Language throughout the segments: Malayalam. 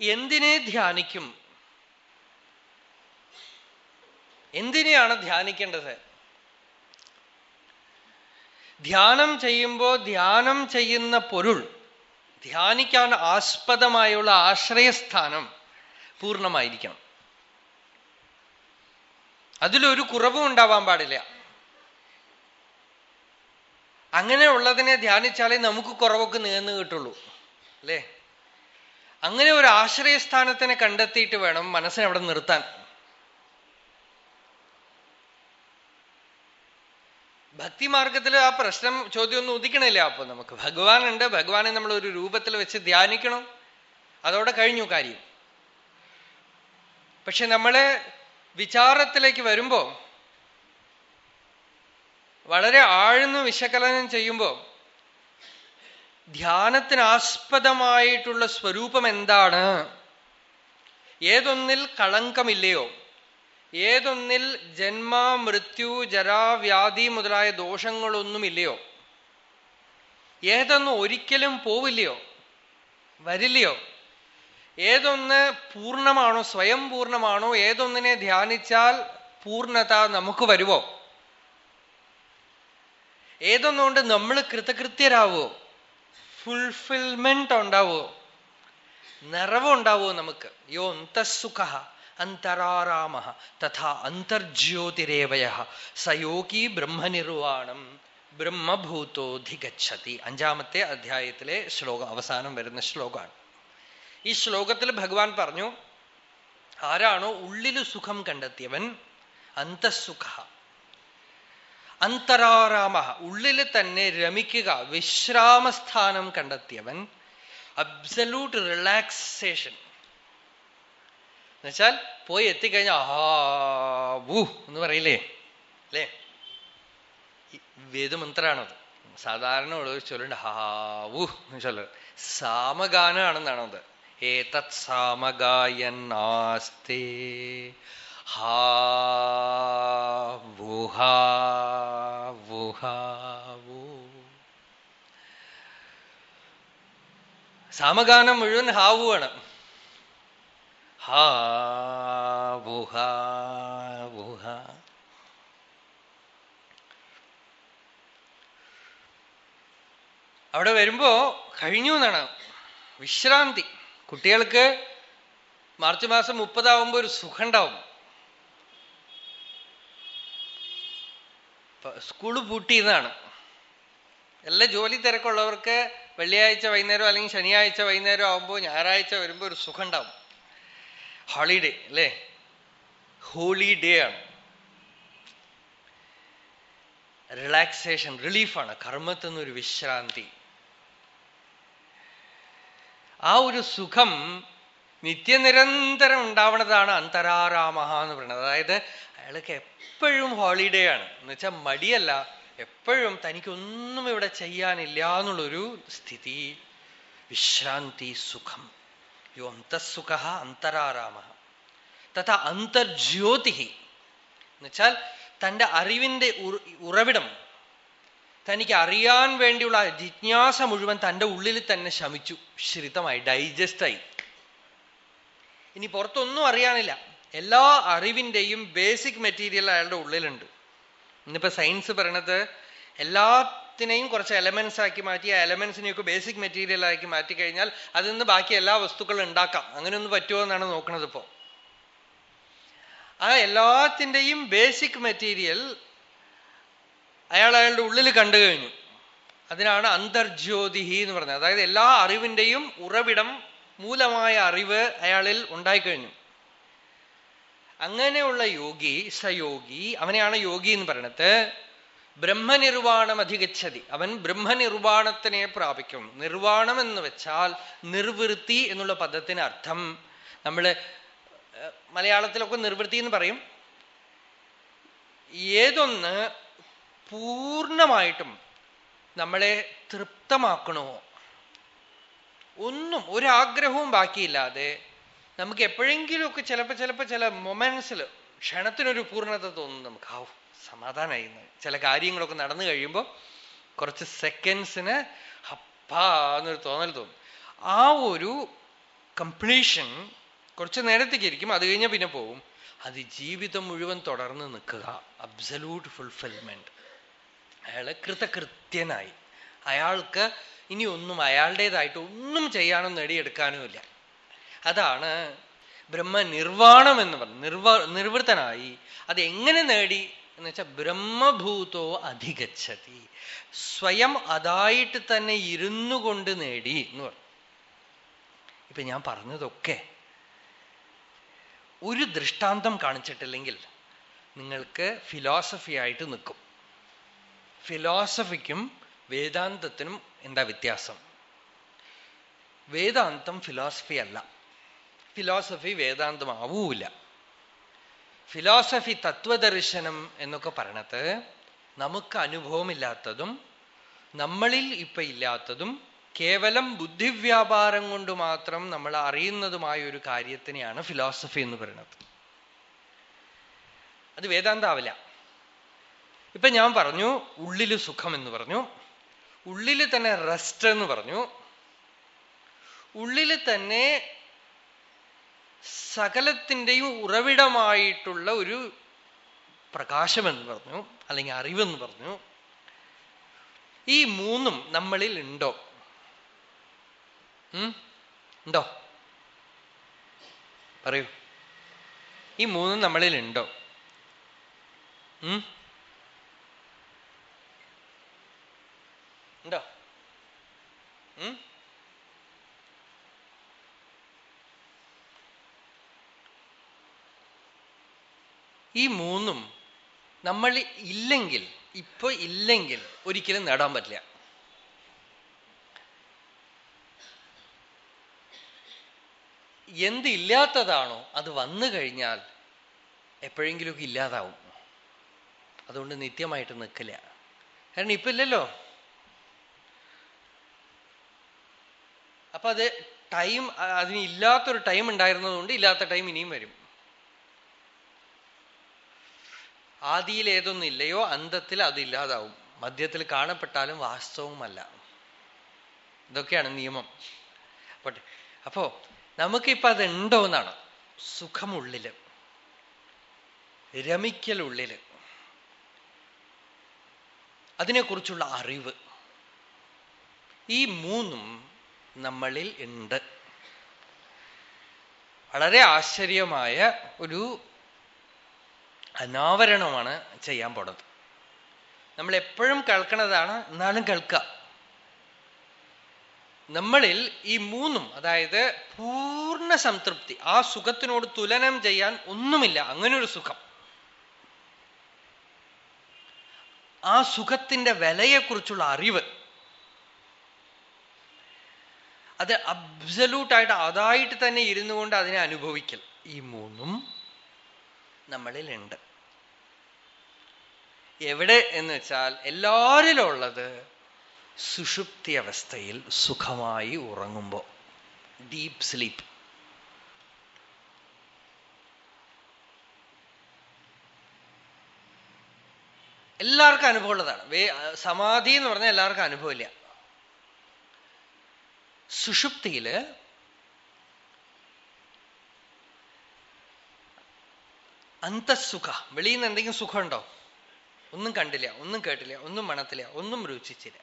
എന്തിനെ ധ്യാനിക്കും? എന്തിനെയാണ് ധ്യാനിക്കേണ്ടത്? ധ്യാനം ചെയ്യുമ്പോൾ ധ്യാനം ചെയ്യുന്ന പൊരുൾ ധ്യാനിക്കാൻ ആസ്പദമായുള്ള ആശ്രയസ്ഥാനം പൂർണമായിരിക്കണം. അതിലൊരു കുറവും ഉണ്ടാവാൻ പാടില്ല. അങ്ങനെയുള്ളതിനെ ധ്യാനിച്ചാലേ നമുക്ക് കുറവൊക്കെ നീന്ന് കിട്ടുള്ളൂ. അല്ലേ? അങ്ങനെ ഒരു ആശ്രയസ്ഥാനത്തിനെ കണ്ടെത്തിയിട്ട് വേണം മനസ്സിനെ അവിടെ നിർത്താൻ. ഭക്തിമാർഗത്തിൽ ആ പ്രശ്നം ചോദ്യമൊന്നും ഉദിക്കണില്ല. അപ്പൊ നമുക്ക് ഭഗവാൻ ഉണ്ട് ഭഗവാനെ നമ്മൾ ഒരു രൂപത്തിൽ വെച്ച് ധ്യാനിക്കണം. അതോടെ കഴിഞ്ഞു കാര്യം. പക്ഷെ നമ്മൾ വിചാരത്തിലേക്ക് വരുമ്പോ വളരെ ആഴ്ന്നു വിശകലനം ചെയ്യുമ്പോ ധ്യാനത്തിനാസ്പദമായിട്ടുള്ള സ്വരൂപം എന്താണ് ഏതൊന്നിൽ കളങ്കമില്ലയോ? ഏതൊന്നിൽ ജന്മ മൃത്യു ജരാവ്യാധി മുതലായ ദോഷങ്ങളൊന്നുമില്ലയോ? ഏതൊന്നും ഒരിക്കലും പോവില്ലയോ? വരില്ലയോ? ഏതൊന്ന് പൂർണമാണോ സ്വയം പൂർണമാണോ ഏതൊന്നിനെ ധ്യാനിച്ചാൽ പൂർണത നമുക്ക് വരുവോ ഏതൊന്നുകൊണ്ട് നമ്മൾ കൃതകൃത്യരാവോ ഫുൾഫിൽമെന്റ് ഉണ്ടാവോ? നിറവുണ്ടാവോ നമുക്ക്? യോ അന്തസുഖ അന്തരാരാമ തഥാ അന്തർജ്യോതിരേവയ സയോഗി ബ്രഹ്മനിർവാണം ബ്രഹ്മഭൂതോധിഗച്ഛതി അഞ്ചാമത്തെ അധ്യായത്തിലെ ശ്ലോകം അവസാനം വരുന്ന ശ്ലോകമാണ്. ഈ ശ്ലോകത്തിൽ ഭഗവാൻ പറഞ്ഞു ആരാണോ ഉള്ളിൽ സുഖം കണ്ടെത്തിയവൻ അന്തസുഖ അന്തരാരാമ ഉള്ളിൽ തന്നെ രമിക്കുക വിശ്രാമസ്ഥാനം കണ്ടെത്തിയവൻ അബ്സല്യൂട്ട് റിലാക്സേഷൻ എന്നുവെച്ചാൽ പോയി എത്തിക്കഴിഞ്ഞാൽ ആ വൂ എന്ന് പറയില്ലേ? അല്ലേ? വേദമന്ത്രാണത്. സാധാരണ ഉള്ളവർ ചൊല്ലുണ്ട് ഹാവു എന്ന് ചൊല്ല സാമഗാനാണെന്നാണത് ഏതത് ഹാവുഹാവുഹാവൂ സാമഗാനം മുഴുവൻ ഹാവുവാണ് ഹാവുഹാവുഹ അവിടെ വരുമ്പോ കഴിഞ്ഞു എന്നാണ്. വിശ്രാന്തി. കുട്ടികൾക്ക് മാർച്ച് മാസം മുപ്പതാവുമ്പോ ഒരു സുഖം സ്കൂൾ പൂട്ടിയെന്നാണ്. എല്ലാ ജോലി തിരക്കുള്ളവർക്ക് വെള്ളിയാഴ്ച വൈകുന്നേരം അല്ലെങ്കിൽ ശനിയാഴ്ച വൈകുന്നേരം ആകുമ്പോൾ ഞായറാഴ്ച വരുമ്പോൾ ഒരു സുഖം ഉണ്ടാവും ഹോളിഡേ അല്ലേ? ഹോളിഡേ ആണ്. റിലാക്സേഷൻ റിലീഫാണ് കർമ്മത്തിൽ നിന്നൊരു വിശ്രാന്തി. ആ ഒരു സുഖം നിത്യനിരന്തരം ഉണ്ടാവണതാണ് അന്തരാരാമഹ എന്ന് പറയുന്നത്. അതായത് അയാൾക്ക് എപ്പോഴും ഹോളിഡേ ആണ്. എന്ന് വെച്ചാൽ മടിയല്ല. എപ്പോഴും തനിക്കൊന്നും ഇവിടെ ചെയ്യാനില്ല എന്നുള്ളൊരു സ്ഥിതി. വിശ്രാന്തി സുഖം. യോ അന്തസുഖ അന്തരാരാമ. തഥാ അന്തർജ്യോതി എന്നുവെച്ചാൽ തന്റെ അറിവിന്റെ ഉറവിടം. തനിക്ക് അറിയാൻ വേണ്ടിയുള്ള ജിജ്ഞാസ മുഴുവൻ തന്റെ ഉള്ളിൽ തന്നെ ശമിച്ചു. ശ്രിതമായി ഡൈജസ്റ്റായി ഇനി പുറത്തൊന്നും അറിയാനില്ല. എല്ലാ അറിവിന്റെയും ബേസിക് മെറ്റീരിയൽ അയാളുടെ ഉള്ളിലുണ്ട്. ഇന്നിപ്പോ സയൻസ് പറയണത് എല്ലാത്തിനെയും കുറച്ച് എലമെന്റ്സ് ആക്കി മാറ്റി ആ എലമെന്റ്സിനെയൊക്കെ ബേസിക് മെറ്റീരിയൽ ആക്കി മാറ്റി കഴിഞ്ഞാൽ അതിൽ നിന്ന് ബാക്കി എല്ലാ വസ്തുക്കളും ഉണ്ടാക്കാം. അങ്ങനെയൊന്നും പറ്റുമോ എന്നാണ് നോക്കുന്നത് ഇപ്പോ. ആ എല്ലാത്തിന്റെയും ബേസിക് മെറ്റീരിയൽ അയാൾ അയാളുടെ ഉള്ളിൽ കണ്ടു കഴിഞ്ഞു. അതിനാണ് അന്തർജ്യോതിഹി എന്ന് പറഞ്ഞത്. അതായത് എല്ലാ അറിവിന്റെയും ഉറവിടം മൂലമായ അറിവ് അയാളിൽ ഉണ്ടായിക്കഴിഞ്ഞു അങ്ങനെയുള്ള യോഗി സയോഗി അവനെയാണ് യോഗി എന്ന് പറയണത്. ബ്രഹ്മനിർവാണം അധികച്ചതി അവൻ ബ്രഹ്മനിർവാണത്തിനെ പ്രാപിക്കും. നിർവാണം എന്ന് വെച്ചാൽ നിർവൃത്തി എന്നുള്ള പദത്തിന് അർത്ഥം. നമ്മൾ മലയാളത്തിലൊക്കെ നിർവൃത്തി എന്ന് പറയും. ഏതൊന്ന് പൂർണമായിട്ടും നമ്മളെ തൃപ്തമാക്കണോ? ഒന്നും ഒരാഗ്രഹവും ബാക്കിയില്ലാതെ നമുക്ക് എപ്പോഴെങ്കിലുമൊക്കെ ചിലപ്പോൾ ചിലപ്പോൾ ചില മൊമെന്റ്സിൽ ക്ഷണത്തിനൊരു പൂർണത തോന്നും. നമുക്ക് ആവും സമാധാനമായി ചില കാര്യങ്ങളൊക്കെ നടന്നു കഴിയുമ്പോൾ കുറച്ച് സെക്കൻഡ്സിന് ഹപ്പാ എന്നൊരു തോന്നൽ തോന്നും. ആ ഒരു കംപ്ലീഷൻ കുറച്ച് നേരത്തേക്ക് ഇരിക്കും. അത് കഴിഞ്ഞാൽ പിന്നെ പോവും. അത് ജീവിതം മുഴുവൻ തുടർന്ന് നിൽക്കുക. അബ്സലൂട്ട് ഫുൾഫിൽമെന്റ് അയാൾ കൃതകൃത്യനായി. അയാൾക്ക് ഇനി ഒന്നും അയാളുടേതായിട്ട് ഒന്നും ചെയ്യാനോ നേടിയെടുക്കാനുമില്ല അതാണ് ബ്രഹ്മ നിർവാണം എന്ന് പറഞ്ഞു നിർവ നിർവൃത്തനായി അത് എങ്ങനെ നേടി? എന്ന് വെച്ചാൽ ബ്രഹ്മഭൂതോ അധികച്ചതി സ്വയം അതായിട്ട് തന്നെ ഇരുന്നു കൊണ്ട് നേടി എന്ന് പറഞ്ഞു. ഇപ്പൊ ഞാൻ പറഞ്ഞതൊക്കെ ഒരു ദൃഷ്ടാന്തം കാണിച്ചിട്ടില്ലെങ്കിൽ നിങ്ങൾക്ക് ഫിലോസഫി ആയിട്ട് നിൽക്കും. ഫിലോസഫിക്കും വേദാന്തത്തിനും എന്താ വ്യത്യാസം? വേദാന്തം ഫിലോസഫി അല്ല. ഫിലോസഫി വേദാന്തമാവൂല ഫിലോസഫി തത്വദർശനം എന്നൊക്കെ പറയണത് നമുക്ക് അനുഭവമില്ലാത്തതും നമ്മളിൽ ഇപ്പൊ ഇല്ലാത്തതും കേവലം ബുദ്ധിവ്യാപാരം കൊണ്ട് മാത്രം നമ്മൾ അറിയുന്നതുമായ ഒരു കാര്യത്തിനെയാണ് ഫിലോസഫി എന്ന് പറയുന്നത് അത് വേദാന്താവില്ല ഇപ്പൊ ഞാൻ പറഞ്ഞു ഉള്ളിൽ സുഖം എന്ന് പറഞ്ഞു ഉള്ളിൽ തന്നെ റെസ്റ്റ് എന്ന് പറഞ്ഞു ഉള്ളിൽ തന്നെ സകലത്തിന്റെയും ഉറവിടമായിട്ടുള്ള ഒരു പ്രകാശമെന്ന് പറഞ്ഞു അല്ലെങ്കിൽ അറിവെന്ന് പറഞ്ഞു. ഈ മൂന്നും നമ്മളിൽ ഉണ്ടോ? ഉണ്ടോ? പറയൂ. ഈ മൂന്നും നമ്മളിൽ ഉണ്ടോ? ഉണ്ടോ? ഈ മൂന്നും നമ്മൾ ഇല്ലെങ്കിൽ ഇപ്പൊ ഇല്ലെങ്കിൽ ഒരിക്കലും നേടാൻ പറ്റില്ല. എന്ത് ഇല്ലാത്തതാണോ അത് വന്നു കഴിഞ്ഞാൽ എപ്പോഴെങ്കിലുമൊക്കെ ഇല്ലാതാവും. അതുകൊണ്ട് നിത്യമായിട്ട് നിൽക്കില്ല. കാരണം ഇപ്പൊ ഇല്ലല്ലോ. അപ്പൊ അത് ടൈം അതിന് ഇല്ലാത്തൊരു ടൈം ഉണ്ടായിരുന്നതുകൊണ്ട് ഇല്ലാത്ത ടൈം ഇനിയും വരും. ആദിയിൽ ഏതൊന്നില്ലയോ അന്തത്തിൽ അതില്ലാതാവും മധ്യത്തിൽ കാണപ്പെട്ടാലും വാസ്തവുമല്ല ഇതൊക്കെയാണ് നിയമം. പോട്ടെ. അപ്പോ നമുക്കിപ്പോ അതുണ്ടോ എന്നാണ്. സുഖമുള്ളിൽ. രമിക്കലുള്ളിൽ. അതിനെക്കുറിച്ചുള്ള അറിവ്. ഈ മൂന്നും നമ്മളിൽ ഉണ്ട്. വളരെ ആശ്ചര്യമായ ഒരു അനാവരണമാണ് ചെയ്യാൻ പോണത്. നമ്മൾ എപ്പോഴും കേൾക്കണതാണ് എന്നാലും കേൾക്കുക നമ്മളിൽ ഈ മൂന്നും അതായത് പൂർണ സംതൃപ്തി ആ സുഖത്തിനോട് തുലനം ചെയ്യാൻ ഒന്നുമില്ല. അങ്ങനെ ഒരു സുഖം. ആ സുഖത്തിന്റെ വിലയെക്കുറിച്ചുള്ള അറിവ്. അത് അബ്സലൂട്ടായിട്ട് അതായിട്ട് തന്നെ ഇരുന്നു കൊണ്ട് അതിനെ അനുഭവിക്കൽ. ഈ മൂന്നും നമ്മളിലുണ്ട്. എവിടെ എന്ന് വെച്ചാൽ എല്ലാവരിലും ഉള്ളത് സുഷുപ്തി അവസ്ഥയിൽ സുഖമായി ഉറങ്ങുമ്പോ ഡീപ് സ്ലീപ്പ് എല്ലാവർക്കും അനുഭവമുള്ളതാണ്. വേ സമാധി എന്ന് പറഞ്ഞാൽ എല്ലാവർക്കും അനുഭവമില്ല. സുഷുപ്തിയിൽ അന്തസുഖ വെളിയിൽ നിന്ന് എന്തെങ്കിലും സുഖമുണ്ടോ? ഒന്നും കണ്ടില്ല ഒന്നും കേട്ടില്ല ഒന്നും മണത്തില്ല ഒന്നും രുചിച്ചില്ല.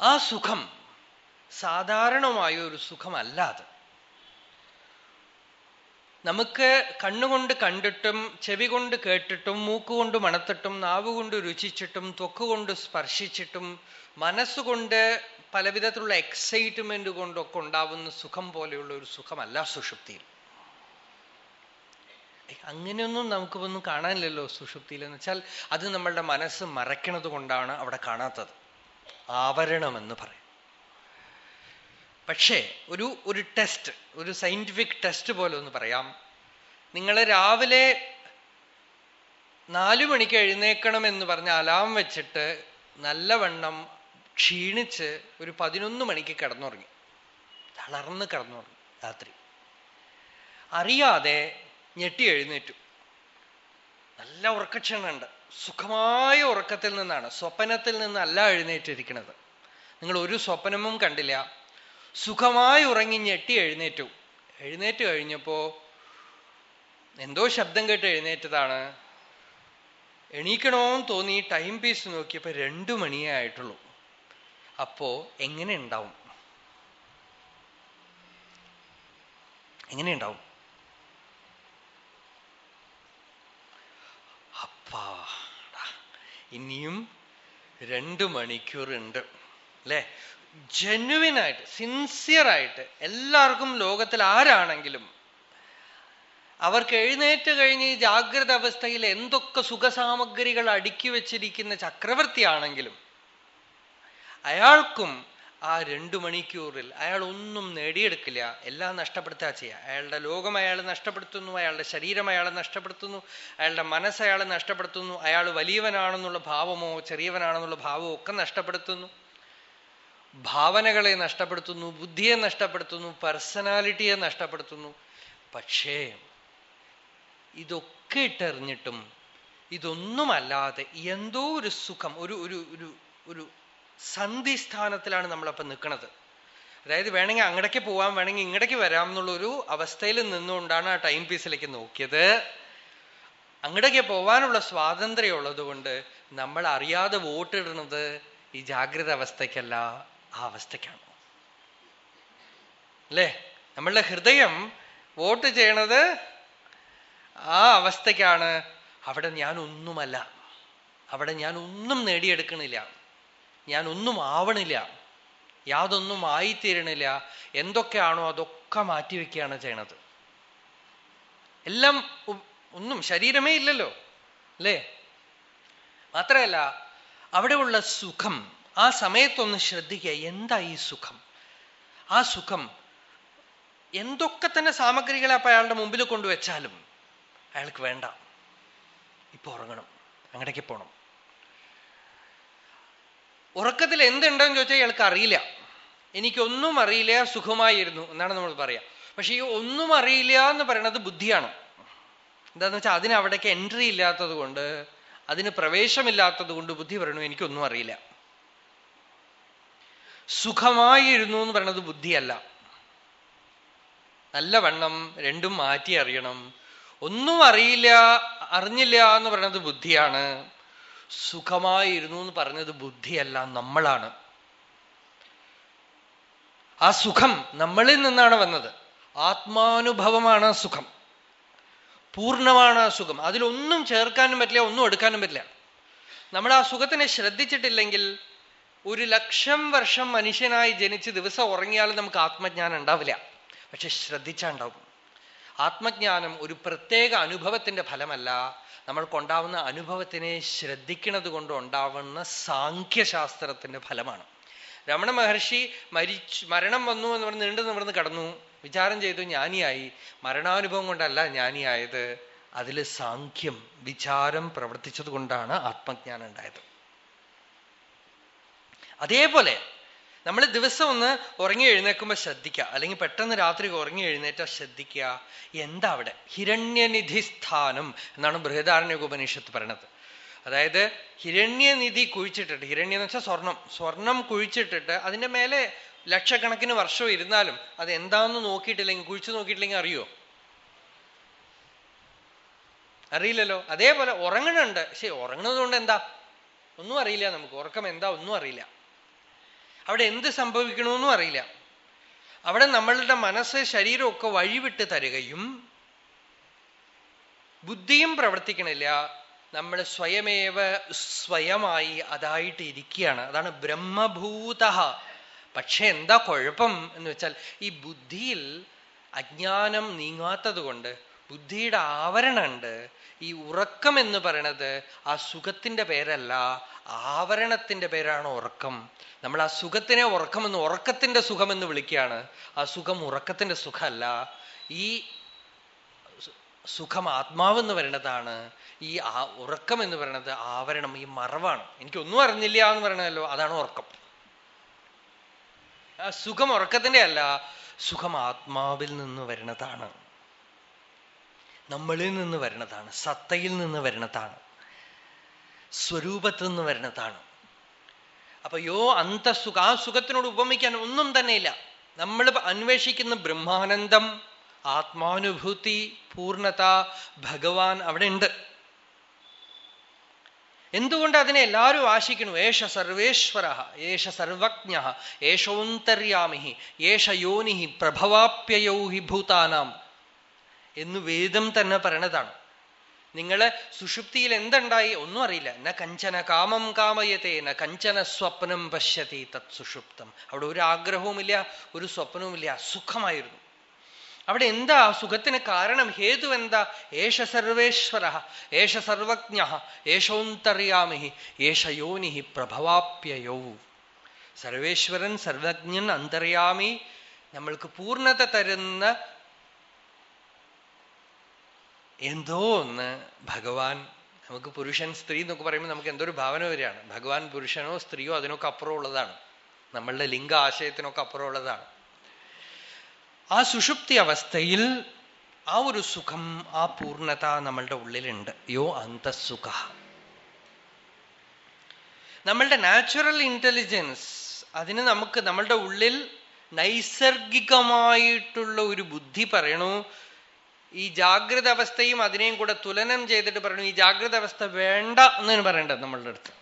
ആ സുഖം സാധാരണമായ ഒരു സുഖമല്ല അത്. നമുക്ക് കണ്ണുകൊണ്ട് കണ്ടിട്ടും ചെവി കൊണ്ട് കേട്ടിട്ടും മൂക്കുകൊണ്ട് മണത്തിട്ടും നാവുകൊണ്ട് രുചിച്ചിട്ടും തൊക്കുകൊണ്ട് സ്പർശിച്ചിട്ടും മനസ്സുകൊണ്ട് പലവിധത്തിലുള്ള എക്സൈറ്റ്മെന്റ് കൊണ്ടൊക്കെ ഉണ്ടാവുന്ന സുഖം പോലെയുള്ള ഒരു സുഖമല്ല സുഷുപ്തിയിൽ. അങ്ങനെയൊന്നും നമുക്കൊന്നും കാണാനില്ലല്ലോ സുഷുപ്തിയിൽ എന്ന് വെച്ചാൽ അത് നമ്മളുടെ മനസ്സ് മറയ്ക്കണത് കൊണ്ടാണ് അവിടെ കാണാത്തത്. ആവരണമെന്ന് പറയും. പക്ഷേ ഒരു ഒരു ടെസ്റ്റ് ഒരു സയന്റിഫിക് ടെസ്റ്റ് പോലെ ഒന്ന് പറയാം. നിങ്ങൾ രാവിലെ നാലു മണിക്ക് എഴുന്നേക്കണം എന്ന് പറഞ്ഞ അലാം വെച്ചിട്ട് നല്ലവണ്ണം ക്ഷീണിച്ച് ഒരു പതിനൊന്ന് മണിക്ക് കിടന്നുറങ്ങി. തളർന്ന് കിടന്നുറങ്ങി രാത്രി. അറിയാതെ ഞെട്ടി എഴുന്നേറ്റു. നല്ല ഉറക്കക്ഷണുണ്ട് സുഖമായ ഉറക്കത്തിൽ നിന്നാണ് സ്വപ്നത്തിൽ നിന്നല്ല എഴുന്നേറ്റിരിക്കുന്നത്. നിങ്ങൾ ഒരു സ്വപ്നവും കണ്ടില്ല. സുഖമായി ഉറങ്ങി ഞെട്ടി എഴുന്നേറ്റു. എഴുന്നേറ്റ് കഴിഞ്ഞപ്പോ എന്തോ ശബ്ദം കേട്ട് എഴുന്നേറ്റതാണ്. എണീക്കണമെന്ന് തോന്നി ടൈം പീസ് നോക്കിയപ്പോ രണ്ടു മണിയേ ആയിട്ടുള്ളൂ. അപ്പോ എങ്ങനെ ഉണ്ടാവും? എങ്ങനെ ഉണ്ടാവും അപ്പാ ഇനിയും രണ്ട് മണിക്കൂർ ഉണ്ട് അല്ലെ? സിൻസിയർ ആയിട്ട് എല്ലാവർക്കും ലോകത്തിൽ ആരാണെങ്കിലും അവർക്ക് എഴുന്നേറ്റ് കഴിഞ്ഞ് ഈ ജാഗ്രത അവസ്ഥയിൽ എന്തൊക്കെ സുഖസാമഗ്രികൾ അടുക്കി വെച്ചിരിക്കുന്ന ചക്രവർത്തിയാണെങ്കിലും അയാൾക്കും ആ രണ്ടു മണിക്കൂറിൽ അയാൾ ഒന്നും നേടിയെടുക്കില്ല. എല്ലാം നഷ്ടപ്പെടുത്താ ചെയ്യുക അയാളുടെ ലോകം അയാൾ നഷ്ടപ്പെടുത്തുന്നു അയാളുടെ ശരീരം അയാൾ നഷ്ടപ്പെടുത്തുന്നു അയാളുടെ മനസ്സ് അയാൾ നഷ്ടപ്പെടുത്തുന്നു അയാൾ വലിയവനാണെന്നുള്ള ഭാവമോ ചെറിയവനാണെന്നുള്ള ഭാവമോ ഒക്കെ നഷ്ടപ്പെടുത്തുന്നു. ഭാവനകളെ നഷ്ടപ്പെടുത്തുന്നു ബുദ്ധിയെ നഷ്ടപ്പെടുത്തുന്നു പേഴ്സണാലിറ്റിയെ നഷ്ടപ്പെടുത്തുന്നു. പക്ഷേ ഇതൊക്കെ ഇട്ടെറിഞ്ഞിട്ടും ഇതൊന്നുമല്ലാതെ എന്തോ ഒരു സുഖം ഒരു ഒരു ഒരു സന്ധിസ്ഥാനത്തിലാണ് നമ്മളപ്പം നിൽക്കുന്നത് അതായത് വേണമെങ്കിൽ അങ്ങടേക്ക് പോവാം വേണമെങ്കിൽ ഇങ്ങടേക്ക് വരാം എന്നുള്ളൊരു അവസ്ഥയിൽ നിന്നുകൊണ്ടാണ് ആ ടൈം പീസിലേക്ക് നോക്കിയത്. അങ്ങടേക്ക് പോവാനുള്ള സ്വാതന്ത്ര്യം ഉള്ളതുകൊണ്ട് നമ്മൾ അറിയാതെ വോട്ടിടുന്നത് ഈ ജാഗ്രത അവസ്ഥയ്ക്കല്ല ആ അവസ്ഥയ്ക്കാണ്. അല്ലേ? നമ്മളുടെ ഹൃദയം വോട്ട് ചെയ്യണത് ആ അവസ്ഥയ്ക്കാണ്. അവിടെ ഞാനൊന്നുമല്ല. അവിടെ ഞാൻ ഒന്നും നേടിയെടുക്കണില്ല. ഞാൻ ഒന്നും ആവണില്ല. യാതൊന്നും ആയിത്തീരണില്ല. എന്തൊക്കെയാണോ അതൊക്കെ മാറ്റിവെക്കുകയാണ് ചെയ്യണത്. എല്ലാം ഒന്നും ശരീരമേ ഇല്ലല്ലോ അല്ലേ? മാത്രമല്ല അവിടെയുള്ള സുഖം ആ സമയത്തൊന്ന് ശ്രദ്ധിക്കുക എന്താ ഈ സുഖം? ആ സുഖം എന്തൊക്കെ തന്നെ സാമഗ്രികളെ അപ്പൊ അയാളുടെ മുമ്പിൽ കൊണ്ടുവച്ചാലും അയാൾക്ക് വേണ്ട. ഇപ്പൊ ഉറങ്ങണം. അങ്ങടേക്ക് പോണം. ഉറക്കത്തിൽ എന്തുണ്ടെന്ന് ചോദിച്ചാൽ ഇയാൾക്ക് അറിയില്ല. എനിക്കൊന്നും അറിയില്ല സുഖമായിരുന്നു എന്നാണ് നമ്മൾ പറയാ. പക്ഷെ ഈ ഒന്നും അറിയില്ല എന്ന് പറയുന്നത് ബുദ്ധിയാണ്. എന്താന്ന് വെച്ചാൽ അതിന് അവിടേക്ക് എൻട്രി ഇല്ലാത്തത് കൊണ്ട് അതിന് പ്രവേശമില്ലാത്തത് കൊണ്ട് ബുദ്ധി പറയണു എനിക്കൊന്നും അറിയില്ല. സുഖമായിരുന്നു എന്ന് പറയുന്നത് ബുദ്ധിയല്ല. നല്ലവണ്ണം രണ്ടും മാറ്റി അറിയണം. ഒന്നും അറിയില്ല അറിഞ്ഞില്ല എന്ന് പറയുന്നത് ബുദ്ധിയാണ്. സുഖമായിരുന്നു എന്ന് പറഞ്ഞത് ബുദ്ധിയല്ല നമ്മളാണ്. ആ സുഖം നമ്മളിൽ നിന്നാണ് വന്നത്. ആത്മാനുഭവമാണ് സുഖം. പൂർണമാണ് ആ സുഖം. അതിലൊന്നും ചേർക്കാനും പറ്റില്ല ഒന്നും എടുക്കാനും പറ്റില്ല. നമ്മൾ ആ സുഖത്തിനെ ശ്രദ്ധിച്ചിട്ടില്ലെങ്കിൽ ഒരു ലക്ഷം വർഷം മനുഷ്യനായി ജനിച്ച് ദിവസം ഉറങ്ങിയാലും നമുക്ക് ആത്മജ്ഞാനം ഉണ്ടാവില്ല. പക്ഷെ ശ്രദ്ധിച്ചാൽ ഉണ്ടാവും ആത്മജ്ഞാനം ഒരു പ്രത്യേക അനുഭവത്തിന്റെ ഫലമല്ല. നമ്മൾക്കുണ്ടാവുന്ന അനുഭവത്തിനെ ശ്രദ്ധിക്കുന്നത് കൊണ്ട് ഉണ്ടാവുന്ന സാഖ്യശാസ്ത്രത്തിന്റെ ഫലമാണ്. രമണ മഹർഷി മരിച്ചു മരണം വന്നു എന്ന് പറഞ്ഞ് നീണ്ടു നിവർന്ന് കടന്നു. വിചാരം ചെയ്തു ജ്ഞാനിയായി മരണാനുഭവം കൊണ്ടല്ല ജ്ഞാനിയായത് അതിൽ സാഖ്യം വിചാരം പ്രവർത്തിച്ചത് കൊണ്ടാണ് ആത്മജ്ഞാനം ഉണ്ടായത്. അതേപോലെ നമ്മൾ ദിവസം ഒന്ന് ഉറങ്ങി എഴുന്നേൽക്കുമ്പോൾ ശ്രദ്ധിക്കുക. അല്ലെങ്കിൽ പെട്ടെന്ന് രാത്രി ഉറങ്ങി എഴുന്നേറ്റാൽ ശ്രദ്ധിക്കുക. എന്താ അവിടെ? ഹിരണ്യനിധിസ്ഥാനം എന്നാണ് ബൃഹദാരണ്യ ഉപനിഷത്ത് പറയണത്. അതായത് ഹിരണ്യനിധി കുഴിച്ചിട്ടിട്ട് ഹിരണ്യം എന്ന് വെച്ചാൽ സ്വർണം. സ്വർണം കുഴിച്ചിട്ടിട്ട് അതിന്റെ മേലെ ലക്ഷക്കണക്കിന് വർഷം ഇരുന്നാലും അത് എന്താന്ന് നോക്കിയിട്ടില്ലെങ്കിൽ കുഴിച്ചു നോക്കിയിട്ടില്ലെങ്കിൽ അറിയോ? അറിയില്ലല്ലോ. അതേപോലെ ഉറങ്ങണുണ്ട്. ശരി ഉറങ്ങുന്നത് കൊണ്ട് എന്താ? ഒന്നും അറിയില്ല നമുക്ക്. ഉറക്കം എന്താ? ഒന്നും അറിയില്ല. അവിടെ എന്ത് സംഭവിക്കണമെന്നും അറിയില്ല. അവിടെ നമ്മളുടെ മനസ്സ് ശരീരമൊക്കെ വഴിവിട്ട് തരുകയും ബുദ്ധിയും പ്രവർത്തിക്കണില്ല. നമ്മൾ സ്വയമേവ സ്വയമായി അതായിട്ട് ഇരിക്കുകയാണ്. അതാണ് ബ്രഹ്മഭൂത പക്ഷെ എന്താ കുഴപ്പം എന്ന് വെച്ചാൽ ഈ ബുദ്ധിയിൽ അജ്ഞാനം നീങ്ങാത്തത് കൊണ്ട് ബുദ്ധിയുടെ ആവരണമുണ്ട്. ഈ ഉറക്കം എന്ന് പറയണത് ആ സുഖത്തിന്റെ പേരല്ല ആവരണത്തിന്റെ പേരാണ് ഉറക്കം. നമ്മൾ ആ സുഖത്തിനെ ഉറക്കമെന്ന് ഉറക്കത്തിന്റെ സുഖമെന്ന് വിളിക്കുകയാണ്. ആ സുഖം ഉറക്കത്തിന്റെ സുഖമല്ല. ഈ സുഖം ആത്മാവെന്ന് പറയുന്നതാണ് ഈ ആ ഉറക്കം എന്ന് പറയുന്നത് ആവരണം ഈ മറവാണ്. എനിക്കൊന്നും അറിഞ്ഞില്ല എന്ന് പറയണല്ലോ അതാണ് ഉറക്കം. സുഖം ഉറക്കത്തിന്റെ അല്ല സുഖം ആത്മാവിൽ നിന്ന് വരുന്നതാണ്. നമ്മളിൽ നിന്ന് വരണതാണ് സത്തയിൽ നിന്ന് വരണതാണ് സ്വരൂപത്തിൽ നിന്ന് വരണതാണ് അപ്പൊ യോ അന്തസുഖ ആ സുഖത്തിനോട് ഉപമിക്കാൻ ഒന്നും തന്നെ ഇല്ല നമ്മൾ അന്വേഷിക്കുന്ന ബ്രഹ്മാനന്ദം ആത്മാനുഭൂതി പൂർണത ഭഗവാൻ അവിടെ ഉണ്ട് എന്തുകൊണ്ട് അതിനെ എല്ലാവരും ആശിക്കുന്നു? ഏഷ സർവേശ്വര ഏഷ സർവജ്ഞ ഏഷോന്തര്യാമി ഏഷ യോനിഹി പ്രഭവാപ്യയോ ഹി ഭൂതാനാം. എന്ന് വേദം തന്നെ പറയണതാണ്. നിങ്ങൾ സുഷുപ്തിയിൽ എന്തുണ്ടായി? ഒന്നും അറിയില്ല. ന കഞ്ചന കാമം കാമയത്തെ ന കഞ്ചന സ്വപ്നം പശ്യതി തത് സുഷുപ്തം. അവിടെ ഒരു ആഗ്രഹവുമില്ല ഒരു സ്വപ്നവുമില്ല. സുഖമായിരുന്നു. അവിടെ എന്താ? സുഖത്തിന് കാരണം ഹേതു എന്താ? ഏഷ സർവേശ്വര ഏഷ സർവജ്ഞ ഏഷോന്തറിയാമിഹി ഏഷ യോനി പ്രഭവാപ്യയോ. സർവേശ്വരൻ സർവജ്ഞൻ അന്തറിയാമി നമ്മൾക്ക് പൂർണത തരുന്ന എന്തോ ഒന്ന് ഭഗവാൻ നമുക്ക് പുരുഷൻ സ്ത്രീ എന്നൊക്കെ പറയുമ്പോൾ നമുക്ക് എന്തോ ഒരു ഭാവന വരികയാണ്. ഭഗവാൻ പുരുഷനോ സ്ത്രീയോ അതിനൊക്കെ അപ്പുറമുള്ളതാണ് നമ്മളുടെ ലിംഗ ആശയത്തിനൊക്കെ അപ്പുറമുള്ളതാണ് ആ സുഷുപ്തി അവസ്ഥയിൽ ആ ഒരു സുഖം ആ പൂർണത നമ്മളുടെ ഉള്ളിലുണ്ട്. യോ അന്തസുഖ നമ്മളുടെ നാച്ചുറൽ ഇന്റലിജൻസ് അതിന് നമുക്ക് നമ്മളുടെ ഉള്ളിൽ നൈസർഗികമായിട്ടുള്ള ഒരു ബുദ്ധി പറയണു ഈ ജാഗ്രത അവസ്ഥയും അതിനെയും കൂടെ തുലനം ചെയ്തിട്ട് പറഞ്ഞു ഈ ജാഗ്രത അവസ്ഥ വേണ്ട എന്നാണ് പറയേണ്ടത് നമ്മളുടെ അടുത്ത്.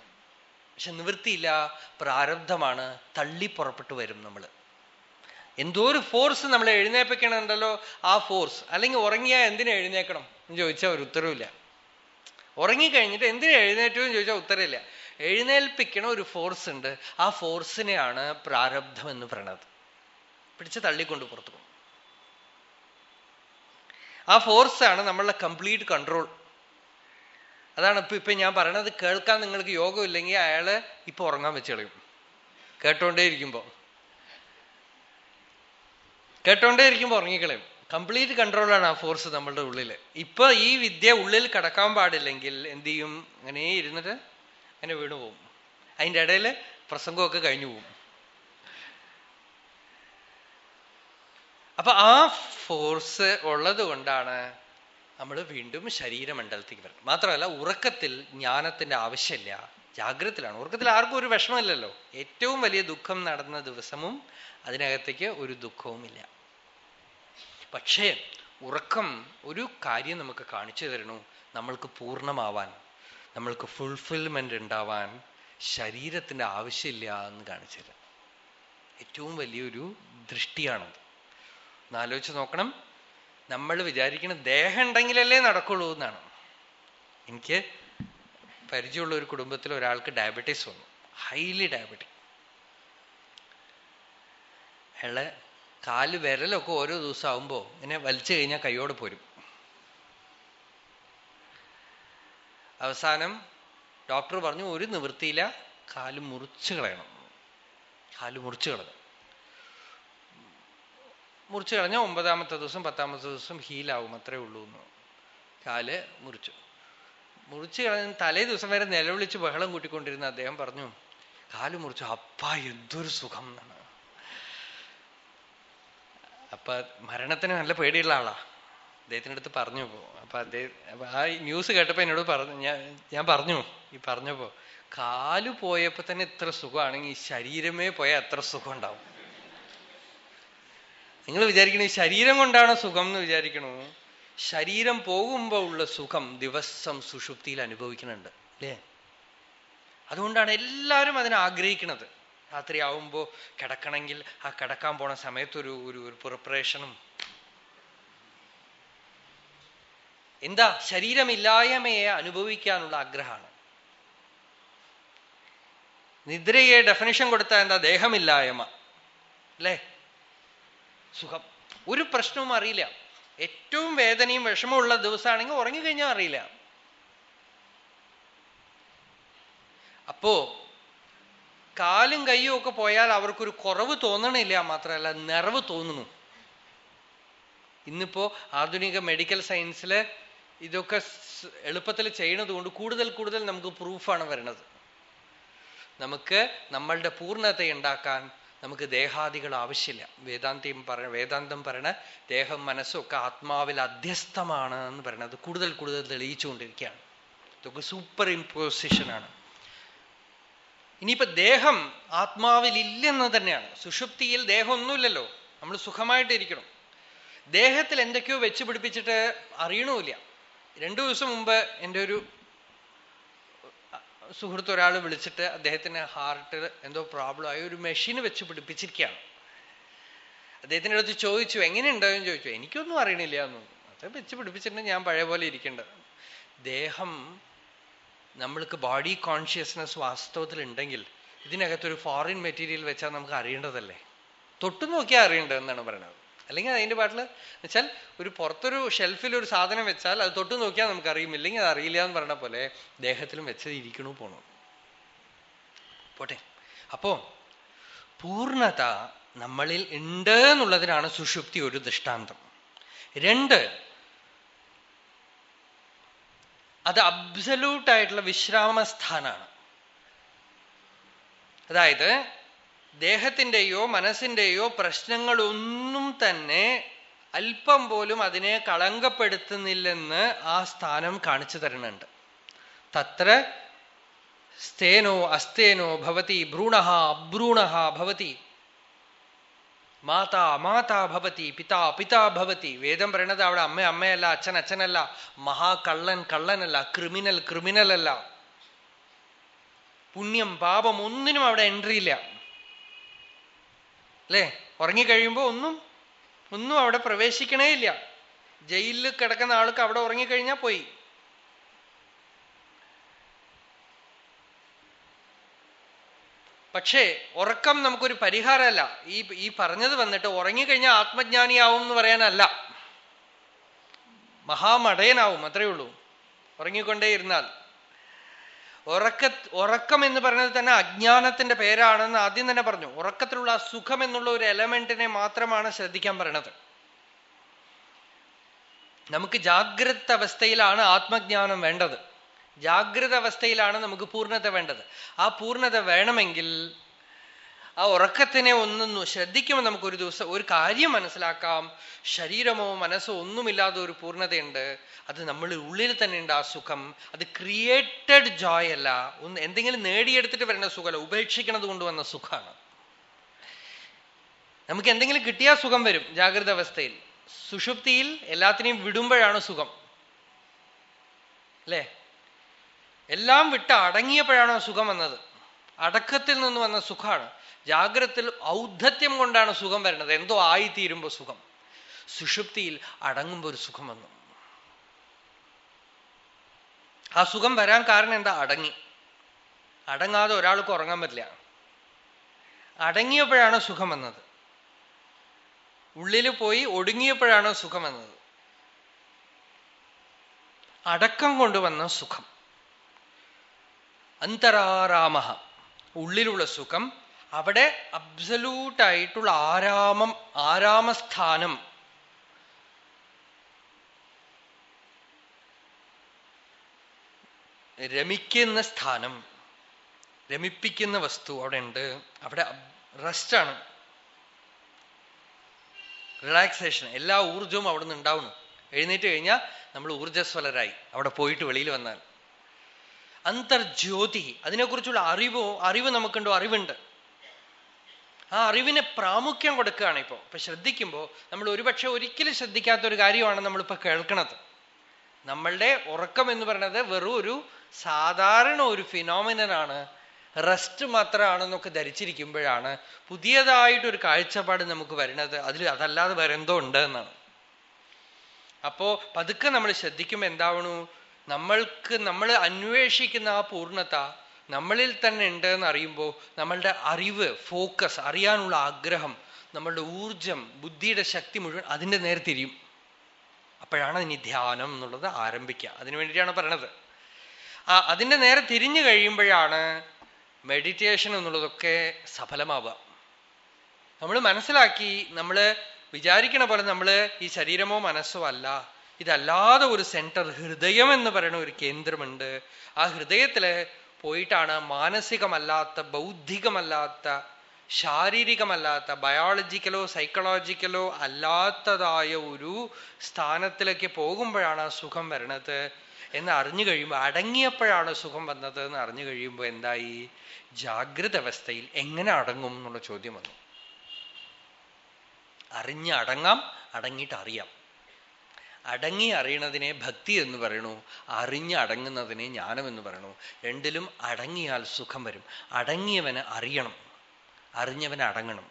പക്ഷെ നിവൃത്തിയില്ല പ്രാരബ്ധമാണ് തള്ളി പുറപ്പെട്ടു വരും നമ്മൾ എന്തോ ഒരു ഫോഴ്സ് നമ്മളെ എഴുന്നേപ്പിക്കണമുണ്ടല്ലോ ആ ഫോഴ്സ് അല്ലെങ്കിൽ ഉറങ്ങിയാൽ എന്തിനു എഴുന്നേക്കണം എന്ന് ചോദിച്ചാൽ ഒരു ഉത്തരവില്ല ഉറങ്ങിക്കഴിഞ്ഞിട്ട് എന്തിനു എഴുന്നേറ്റു എന്ന് ചോദിച്ചാൽ ഉത്തരവില്ല. എഴുന്നേൽപ്പിക്കണ ഒരു ഫോഴ്സ് ഉണ്ട് ആ ഫോഴ്സിനെയാണ് പ്രാരബ്ധം എന്ന് പറയണത്. പിടിച്ച് തള്ളിക്കൊണ്ട് പുറത്തു ആ ഫോഴ്സ് ആണ് നമ്മളുടെ കംപ്ലീറ്റ് കൺട്രോൾ അതാണ് ഇപ്പൊ ഇപ്പൊ ഞാൻ പറയണത് കേൾക്കാൻ നിങ്ങൾക്ക് യോഗം ഇല്ലെങ്കിൽ അയാൾ ഇപ്പൊ ഉറങ്ങാൻ വെച്ച് കളയും. കേട്ടോണ്ടേ ഇരിക്കുമ്പോ കേട്ടോണ്ടേ ഇരിക്കുമ്പോ ഉറങ്ങിക്കളയും കംപ്ലീറ്റ് കൺട്രോളാണ് ആ ഫോഴ്സ് നമ്മളുടെ ഉള്ളിൽ. ഇപ്പൊ ഈ വിദ്യ ഉള്ളിൽ കടക്കാൻ പാടില്ലെങ്കിൽ എന്ത് ചെയ്യും? അങ്ങനെ ഇരുന്നിട്ട് അങ്ങനെ വീണു പോകും അതിന്റെ ഇടയിൽ പ്രസംഗമൊക്കെ കഴിഞ്ഞു പോകും അപ്പൊ ആ ഫോഴ്സ് ഉള്ളത് കൊണ്ടാണ് നമ്മൾ വീണ്ടും ശരീരമണ്ഡലത്തേക്ക് വരുന്നത് മാത്രമല്ല ഉറക്കത്തിൽ ജ്ഞാനത്തിന്റെ ആവശ്യമില്ല. ജാഗ്രതത്തിലാണ്. ഉറക്കത്തിൽ ആർക്കും ഒരു വിഷമമില്ലല്ലോ. ഏറ്റവും വലിയ ദുഃഖം നടന്ന ദിവസവും അതിനകത്തേക്ക് ഒരു ദുഃഖവുമില്ല പക്ഷേ ഉറക്കം ഒരു കാര്യം നമുക്ക് കാണിച്ചു തരണു നമ്മൾക്ക് പൂർണമാവാൻ നമ്മൾക്ക് ഫുൾഫിൽമെന്റ് ഉണ്ടാവാൻ ശരീരത്തിന്റെ ആവശ്യമില്ല എന്ന് കാണിച്ചു തരാം ഏറ്റവും വലിയൊരു ദൃഷ്ടിയാണത്. ഒന്നാലോചിച്ച് നോക്കണം. നമ്മൾ വിചാരിക്കണം ദേഹം ഉണ്ടെങ്കിലല്ലേ നടക്കുള്ളൂ എന്നാണ്. എനിക്ക് പരിചയമുള്ള ഒരു കുടുംബത്തിൽ ഒരാൾക്ക് ഡയബറ്റീസ് വന്നു. ഹൈലി ഡയബറ്റിക് അയാളെ കാൽ വിരലൊക്കെ ഓരോ ദിവസം ആകുമ്പോൾ ഇങ്ങനെ വലിച്ചു കഴിഞ്ഞാൽ കൈയോടെ പോരും. അവസാനം ഡോക്ടർ പറഞ്ഞു ഒരു നിവൃത്തിയില്ല കാൽ മുറിച്ചു കളയണം. കാൽ മുറിച്ചു കളഞ്ഞു. മുറിച്ചു കളഞ്ഞ ഒമ്പതാമത്തെ ദിവസം പത്താമത്തെ ദിവസം ഹീലാവും അത്രേ ഉള്ളൂ എന്ന്. കാൽ മുറിച്ചു. മുറിച്ചു കളഞ്ഞ തലേ ദിവസം വരെ നിലവിളിച്ച് ബഹളം കൂട്ടിക്കൊണ്ടിരുന്ന അദ്ദേഹം പറഞ്ഞു കാൽ മുറിച്ചു അപ്പ എന്തൊരു സുഖം എന്നാണ്. അപ്പൊ മരണത്തിന് നല്ല പേടിയുള്ള ആളാ. അദ്ദേഹത്തിന്റെ അടുത്ത് പറഞ്ഞു. പോ അപ്പൊ അദ്ദേഹം ആ ന്യൂസ് കേട്ടപ്പോ എന്നോട് പറഞ്ഞു ഞാൻ ഞാൻ പറഞ്ഞു ഈ പറഞ്ഞപ്പോ കാൽ പോയപ്പോ തന്നെ ഇത്ര സുഖമാണെങ്കിൽ ശരീരമേ പോയാൽ എത്ര സുഖം ഉണ്ടാവും. നിങ്ങൾ വിചാരിക്കണേ ശരീരം കൊണ്ടാണ് സുഖം എന്ന് വിചാരിക്കണു. ശരീരം പോകുമ്പോ ഉള്ള സുഖം ദിവസം സുഷുപ്തിയിൽ അനുഭവിക്കുന്നുണ്ട് അല്ലേ? അതുകൊണ്ടാണ് എല്ലാവരും അതിനെ ആഗ്രഹിക്കുന്നത് രാത്രി ആവുമ്പോൾ കിടക്കണമെങ്കിൽ ആ കിടക്കാൻ പോണ സമയത്തൊരു ഒരു ഒരു പ്രിപ്പറേഷനും എന്താ? ശരീരമില്ലായ്മയെ അനുഭവിക്കാനുള്ള ആഗ്രഹമാണ്. നിദ്രയെ ഡെഫിനിഷൻ കൊടുത്താൽ എന്താ? ദേഹമില്ലായ്മ അല്ലേ? സുഖം. ഒരു പ്രശ്നവും അറിയില്ല. ഏറ്റവും വേദനയും വിഷമവും ഉള്ള ദിവസമാണെങ്കിൽ ഉറങ്ങിക്കഴിഞ്ഞാൽ അറിയില്ല. അപ്പോ കാലും കൈയും ഒക്കെ പോയാൽ അവർക്കൊരു കുറവ് തോന്നണില്ല മാത്രമല്ല നിറവ് തോന്നുന്നു. ഇന്നിപ്പോ ആധുനിക മെഡിക്കൽ സയൻസിൽ ഇതൊക്കെ എളുപ്പത്തിൽ ചെയ്യണത് കൊണ്ട് കൂടുതൽ കൂടുതൽ നമുക്ക് പ്രൂഫാണ് വരുന്നത് നമുക്ക് നമ്മളുടെ പൂർണത ഉണ്ടാക്കാൻ നമുക്ക് ദേഹാദികൾ ആവശ്യമില്ല. വേദാന്തിയും പറ വേദാന്തം പറയണ ദേഹം മനസ്സും ഒക്കെ ആത്മാവിൽ അധ്യസ്ഥമാണ് എന്ന് പറയണത്. കൂടുതൽ കൂടുതൽ തെളിയിച്ചുകൊണ്ടിരിക്കുകയാണ്. ഇതൊക്കെ സൂപ്പർ ഇമ്പോസിഷനാണ് ഇനിയിപ്പോ ദേഹം ആത്മാവിൽ ഇല്ലെന്ന് തന്നെയാണ്. സുഷുപ്തിയിൽ ദേഹമൊന്നുമില്ലല്ലോ. നമ്മൾ സുഖമായിട്ടിരിക്കണം. ദേഹത്തിൽ എന്തൊക്കെയോ വെച്ച് പിടിപ്പിച്ചിട്ട് അറിയണമില്ല രണ്ടു ദിവസം മുമ്പ് എന്റെ ഒരു സുഹൃത്ത് ഒരാൾ വിളിച്ചിട്ട് അദ്ദേഹത്തിന് ഹാർട്ടിൽ എന്തോ പ്രോബ്ലം ആയി ഒരു മെഷീൻ വെച്ച് പിടിപ്പിച്ചിരിക്കുകയാണ്. അദ്ദേഹത്തിന്റെ അടുത്ത് ചോദിച്ചു എങ്ങനെയുണ്ടാവും? ചോദിച്ചു. എനിക്കൊന്നും അറിയണില്ല എന്ന്. അത് വെച്ച് പിടിപ്പിച്ചിട്ടുണ്ടെങ്കിൽ ഞാൻ പഴയ പോലെ ഇരിക്കേണ്ടത് ദേഹം നമ്മൾക്ക് ബോഡി കോൺഷ്യസ്നെസ് വാസ്തവത്തിൽ ഉണ്ടെങ്കിൽ ഇതിനകത്തൊരു ഫോറിൻ മെറ്റീരിയൽ വെച്ചാൽ നമുക്ക് അറിയേണ്ടതല്ലേ? തൊട്ടു നോക്കിയാൽ അറിയേണ്ടത് എന്നാണ് പറയുന്നത്. അല്ലെങ്കിൽ അതിന്റെ പാട്ടിൽ വെച്ചാൽ ഒരു പുറത്തൊരു ഷെൽഫിൽ ഒരു സാധനം വെച്ചാൽ അത് തൊട്ട് നോക്കിയാൽ നമുക്ക് അറിയുമില്ലെങ്കിൽ അത് അറിയില്ല എന്ന് പറഞ്ഞ പോലെ ദേഹത്തിലും വെച്ചത് ഇരിക്കണു പോണു. പോട്ടെ. അപ്പോ പൂർണത നമ്മളിൽ ഉണ്ട് എന്നുള്ളതിനാണ് സുഷുപ്തി ഒരു ദൃഷ്ടാന്തം. രണ്ട് അത് അബ്സല്യൂട്ട് ആയിട്ടുള്ള വിശ്രാമസ്ഥാനാണ്. അതായത് ദേഹത്തിന്റെയോ മനസ്സിന്റെയോ പ്രശ്നങ്ങളൊന്നും തന്നെ അല്പം പോലും അതിനെ കളങ്കപ്പെടുത്തുന്നില്ലെന്ന് ആ സ്ഥാനം കാണിച്ചു തരുന്നുണ്ട്. തത്ര സ്തേനോ അസ്തേനോ ഭവതി ഭ്രൂണ അഭ്രൂണ ഭവതി. മാതാ മാതാ ഭവതി പിതാ പിതാ ഭവതി. വേദം പറയണത് അവിടെ അമ്മ അമ്മയല്ല അച്ഛൻ അച്ഛനല്ല മഹാകള്ളൻ കള്ളനല്ല ക്രിമിനൽ ക്രിമിനൽ അല്ല പുണ്യം പാപം ഒന്നിനും അവിടെ എൻട്രി ഇല്ല. അല്ലേ? ഉറങ്ങിക്കഴിയുമ്പോൾ ഒന്നും ഒന്നും അവിടെ പ്രവേശിക്കണേ ഇല്ല. ജയിലിൽ കിടക്കുന്ന ആൾക്ക് അവിടെ ഉറങ്ങിക്കഴിഞ്ഞാൽ പോയി. പക്ഷേ ഉറക്കം നമുക്കൊരു പരിഹാരമല്ല. ഈ ഈ പറഞ്ഞത് വന്നിട്ട് ഉറങ്ങിക്കഴിഞ്ഞാൽ ആത്മജ്ഞാനിയാവും എന്ന് പറയാനല്ല. മഹാമടയനാവും അത്രയേ ഉള്ളൂ. ഉറങ്ങിക്കൊണ്ടേ ഇരുന്നാൽ ഉറക്ക ഉറക്കം എന്ന് പറയുന്നത് തന്നെ അജ്ഞാനത്തിന്റെ പേരാണെന്ന് ആദ്യം തന്നെ പറഞ്ഞു. ഉറക്കത്തിലുള്ള സുഖം എന്നുള്ള ഒരു എലമെന്റിനെ മാത്രമാണ് ശ്രദ്ധിക്കാൻ പറയണത്. നമുക്ക് ജാഗ്രത അവസ്ഥയിലാണ് ആത്മജ്ഞാനം വേണ്ടത്. ജാഗ്രത അവസ്ഥയിലാണ് നമുക്ക് പൂർണത വേണ്ടത്. ആ പൂർണത വേണമെങ്കിൽ ആ ഉറക്കത്തിനെ ഒന്നൊന്നു ശ്രദ്ധിക്കുമ്പോൾ നമുക്ക് ഒരു ദിവസം ഒരു കാര്യം മനസ്സിലാക്കാം. ശരീരമോ മനസ്സോ ഒന്നുമില്ലാതെ ഒരു പൂർണതയുണ്ട്. അത് നമ്മൾ ഉള്ളിൽ തന്നെ ഉണ്ട് ആ സുഖം. അത് ക്രിയേറ്റഡ് ജോയ് അല്ല. ഒന്ന് എന്തെങ്കിലും നേടിയെടുത്തിട്ട് വരുന്ന സുഖമല്ല. ഉപേക്ഷിക്കണത് കൊണ്ടുവന്ന സുഖമാണ്. നമുക്ക് എന്തെങ്കിലും കിട്ടിയാൽ സുഖം വരും ജാഗ്രത അവസ്ഥയിൽ. സുഷുപ്തിയിൽ എല്ലാത്തിനെയും വിടുമ്പോഴാണ് സുഖം. അല്ലേ? എല്ലാം വിട്ട് അടങ്ങിയപ്പോഴാണ് സുഖം വന്നത്? അടക്കത്തിൽ നിന്ന് വന്ന സുഖമാണ്. ജാഗ്രത്തിൽ ഔദ്ധത്യം കൊണ്ടാണ് സുഖം വരുന്നത്. എന്തോ ആയിത്തീരുമ്പോ സുഖം. സുഷുപ്തിയിൽ അടങ്ങുമ്പോൾ ഒരു സുഖം വന്നു. ആ സുഖം വരാൻ കാരണം എന്താ? അടങ്ങി. അടങ്ങാതെ ഒരാൾക്ക് ഉറങ്ങാൻ പറ്റില്ല. അടങ്ങിയപ്പോഴാണ് സുഖം വന്നത്. ഉള്ളിൽ പോയി ഒടുങ്ങിയപ്പോഴാണ് സുഖം വന്നത്. അടക്കം കൊണ്ടുവന്ന സുഖം. അന്തരാരാമ ഉള്ളിലുള്ള സുഖം അവിടെ അബ്സലൂട്ടായിട്ടുള്ള ആരാമം ആരാമസ്ഥാനം. രമിക്കുന്ന സ്ഥാനം രമിപ്പിക്കുന്ന വസ്തു അവിടെ ഉണ്ട്. അവിടെ റെസ്റ്റാണ് റിലാക്സേഷൻ എല്ലാ ഊർജവും അവിടെ നിന്ന് ഉണ്ടാവുന്നു. എഴുന്നേറ്റ് കഴിഞ്ഞാൽ നമ്മൾ ഊർജസ്വലരായി അവിടെ പോയിട്ട് വെളിയിൽ വന്നാൽ. അന്തർജ്യോതി അതിനെക്കുറിച്ചുള്ള അറിവോ അറിവ് നമുക്കുണ്ടോ അറിവുണ്ട്. ആ അറിവിന് പ്രാമുഖ്യം കൊടുക്കുകയാണ് ഇപ്പോൾ ഇപ്പൊ ശ്രദ്ധിക്കുമ്പോൾ നമ്മൾ ഒരുപക്ഷെ ഒരിക്കലും ശ്രദ്ധിക്കാത്ത ഒരു കാര്യമാണ് നമ്മളിപ്പോൾ കേൾക്കുന്നത് നമ്മളുടെ ഉറക്കം എന്ന് പറയുന്നത് വെറും ഒരു സാധാരണ ഒരു ഫിനോമിനനാണ് റെസ്റ്റ് മാത്രമാണെന്നൊക്കെ ധരിച്ചിരിക്കുമ്പോഴാണ് പുതിയതായിട്ടൊരു കാഴ്ചപ്പാട് നമുക്ക് വരുന്നത്. അതിൽ അതല്ലാതെ എന്തോ ഉണ്ട് എന്നാണ്. അപ്പോ പതുക്കെ നമ്മൾ ശ്രദ്ധിക്കുമ്പോൾ എന്താവണു? നമ്മൾക്ക് നമ്മൾ അന്വേഷിക്കുന്ന ആ പൂർണത നമ്മളിൽ തന്നെ ഉണ്ട് എന്ന് അറിയുമ്പോൾ നമ്മളുടെ അറിവ് ഫോക്കസ് അറിയാനുള്ള ആഗ്രഹം നമ്മളുടെ ഊർജം ബുദ്ധിയുടെ ശക്തി മുഴുവൻ അതിന്റെ നേരെ തിരിയും. അപ്പോഴാണ് ഇനി ധ്യാനം എന്നുള്ളത് ആരംഭിക്കുക. അതിനു വേണ്ടിയിട്ടാണ് പറയണത്. ആ അതിന്റെ നേരെ തിരിഞ്ഞു കഴിയുമ്പോഴാണ് മെഡിറ്റേഷൻ എന്നുള്ളതൊക്കെ സഫലമാവുക. നമ്മൾ മനസ്സിലാക്കി നമ്മൾ വിചാരിക്കണ പോലെ നമ്മൾ ഈ ശരീരമോ മനസ്സോ അല്ല. ഇതല്ലാതെ ഒരു സെന്റർ ഹൃദയം എന്ന് പറയുന്ന ഒരു കേന്ദ്രമുണ്ട്. ആ ഹൃദയത്തിൽ പോയിട്ടാണ് മാനസികമല്ലാത്ത ബൗദ്ധികമല്ലാത്ത ശാരീരികമല്ലാത്ത ബയോളജിക്കലോ സൈക്കോളജിക്കലോ അല്ലാത്തതായ ഒരു സ്ഥാനത്തിലേക്ക് പോകുമ്പോഴാണ് സുഖം വരണത് എന്ന് അറിഞ്ഞു കഴിയുമ്പോൾ അടങ്ങിയപ്പോഴാണ് സുഖം വന്നത് എന്ന് അറിഞ്ഞു കഴിയുമ്പോൾ എന്തായി? ജാഗ്രത അവസ്ഥയിൽ എങ്ങനെ അടങ്ങും എന്നുള്ള ചോദ്യം വന്നു. അറിഞ്ഞ് അടങ്ങാം അടങ്ങിയിട്ട് അറിയാം. അടങ്ങി അറിയണതിനെ ഭക്തി എന്ന് പറയണു അറിഞ്ഞ് അടങ്ങുന്നതിനെ ജ്ഞാനം എന്ന് പറയണു. രണ്ടിലും അടങ്ങിയാൽ സുഖം വരും. അടങ്ങിയവന് അറിയണം. അറിഞ്ഞവൻ അടങ്ങണം.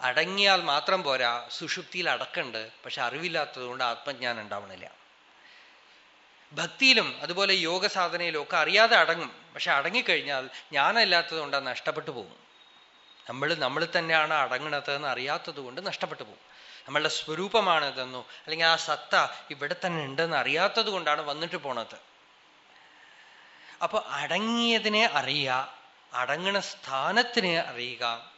അടങ്ങിയാൽ മാത്രം പോരാ സുഷുപ്തിയിൽ അടക്കണ്ട് പക്ഷെ അറിവില്ലാത്തതുകൊണ്ട് ആത്മജ്ഞാനം ഉണ്ടാവണില്ല. ഭക്തിയിലും അതുപോലെ യോഗ സാധനയിലും ഒക്കെ അറിയാതെ അടങ്ങും. പക്ഷെ അടങ്ങിക്കഴിഞ്ഞാൽ ജ്ഞാനമില്ലാത്തത് കൊണ്ട് അത് നഷ്ടപ്പെട്ടു പോകും. നമ്മൾ നമ്മൾ തന്നെയാണ് അടങ്ങണത് എന്ന് അറിയാത്തത് കൊണ്ട് നഷ്ടപ്പെട്ടു പോകും. നമ്മളുടെ സ്വരൂപമാണ് ഇതെന്നോ അല്ലെങ്കിൽ ആ സത്ത ഇവിടെ തന്നെ ഉണ്ടെന്ന് അറിയാത്തത് കൊണ്ടാണ് വന്നിട്ട് പോണത്. അപ്പൊ അടങ്ങിയതിനെ അറിയുക അടങ്ങണ സ്ഥാനത്തിനെ അറിയുക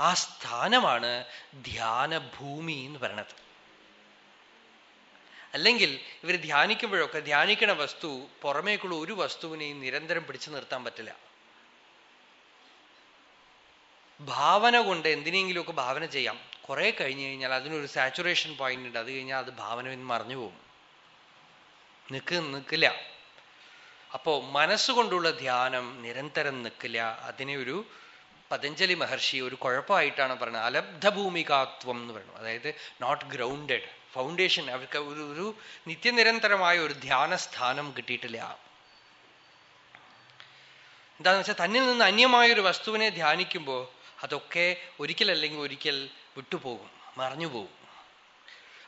ആ സ്ഥാനമാണ് ധ്യാനഭൂമി എന്ന് പറയണത്. അല്ലെങ്കിൽ ഇവർ ധ്യാനിക്കുമ്പോഴൊക്കെ ധ്യാനിക്കണ വസ്തു പുറമേക്കുള്ള ഒരു വസ്തുവിനെയും നിരന്തരം പിടിച്ചു നിർത്താൻ പറ്റില്ല. ഭാവന കൊണ്ട് എന്തിനെങ്കിലുമൊക്കെ ഭാവന ചെയ്യാം. കുറെ കഴിഞ്ഞു കഴിഞ്ഞാൽ അതിനൊരു സാച്ചുറേഷൻ പോയിന്റ് ഉണ്ട്. അത് കഴിഞ്ഞാൽ അത് ഭാവന മറിഞ്ഞു പോകും. നിക്ക് നിൽക്കില്ല അപ്പോ മനസ്സുകൊണ്ടുള്ള ധ്യാനം നിരന്തരം നിൽക്കില്ല അതിനെ ഒരു പതഞ്ജലി മഹർഷി ഒരു കുഴപ്പമായിട്ടാണ് പറയുന്നത്. അലബ്ധഭൂമികാത്വം എന്ന് പറയുന്നത്. അതായത് നോട്ട് ഗ്രൗണ്ടഡ് ഫൗണ്ടേഷൻ അവർക്ക് ഒരു ഒരു നിത്യനിരന്തരമായ ഒരു ധ്യാന സ്ഥാനം കിട്ടിയിട്ടില്ല. എന്താണെന്ന് വെച്ചാൽ തന്നിൽ നിന്ന് അന്യമായ ഒരു വസ്തുവിനെ ധ്യാനിക്കുമ്പോൾ അതൊക്കെ ഒരിക്കലല്ലെങ്കിൽ ഒരിക്കൽ വിട്ടുപോകും മറഞ്ഞു പോകും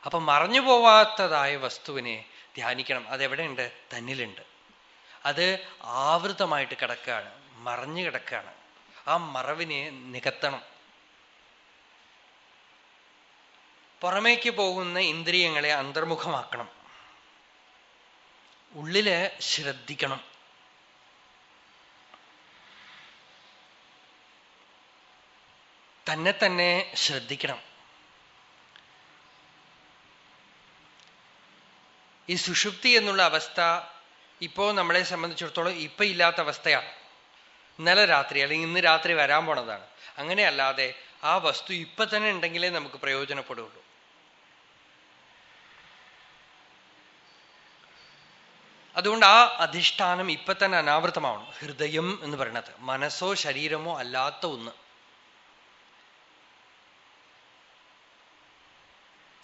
അപ്പൊ മറഞ്ഞു പോവാത്തതായ വസ്തുവിനെ ധ്യാനിക്കണം. അതെവിടെയുണ്ട്? തന്നിലുണ്ട്. അത് ആവൃതമായിട്ട് കിടക്കുകയാണ് മറഞ്ഞു കിടക്കുകയാണ്. ആ മറവിനെ നികത്തണം. പുറമേക്ക് പോകുന്ന ഇന്ദ്രിയങ്ങളെ അന്തർമുഖമാക്കണം. ഉള്ളിൽ ശ്രദ്ധിക്കണം. തന്നെ തന്നെ ശ്രദ്ധിക്കണം. ഈ സുഷുപ്തി എന്നുള്ള അവസ്ഥ ഇപ്പോ നമ്മളെ സംബന്ധിച്ചിടത്തോളം ഇപ്പൊ ഇല്ലാത്ത അവസ്ഥയാണ്. ഇന്നലെ രാത്രി അല്ലെങ്കിൽ ഇന്ന് രാത്രി വരാൻ പോണതാണ്. അങ്ങനെയല്ലാതെ ആ വസ്തു ഇപ്പൊ തന്നെ ഉണ്ടെങ്കിലേ നമുക്ക് പ്രയോജനപ്പെടുകയുള്ളൂ അതുകൊണ്ട് ആ അധിഷ്ഠാനം ഇപ്പൊ തന്നെ അനാവൃതമാവണം. ഹൃദയം എന്ന് പറയണത് മനസ്സോ ശരീരമോ അല്ലാത്ത ഒന്ന്.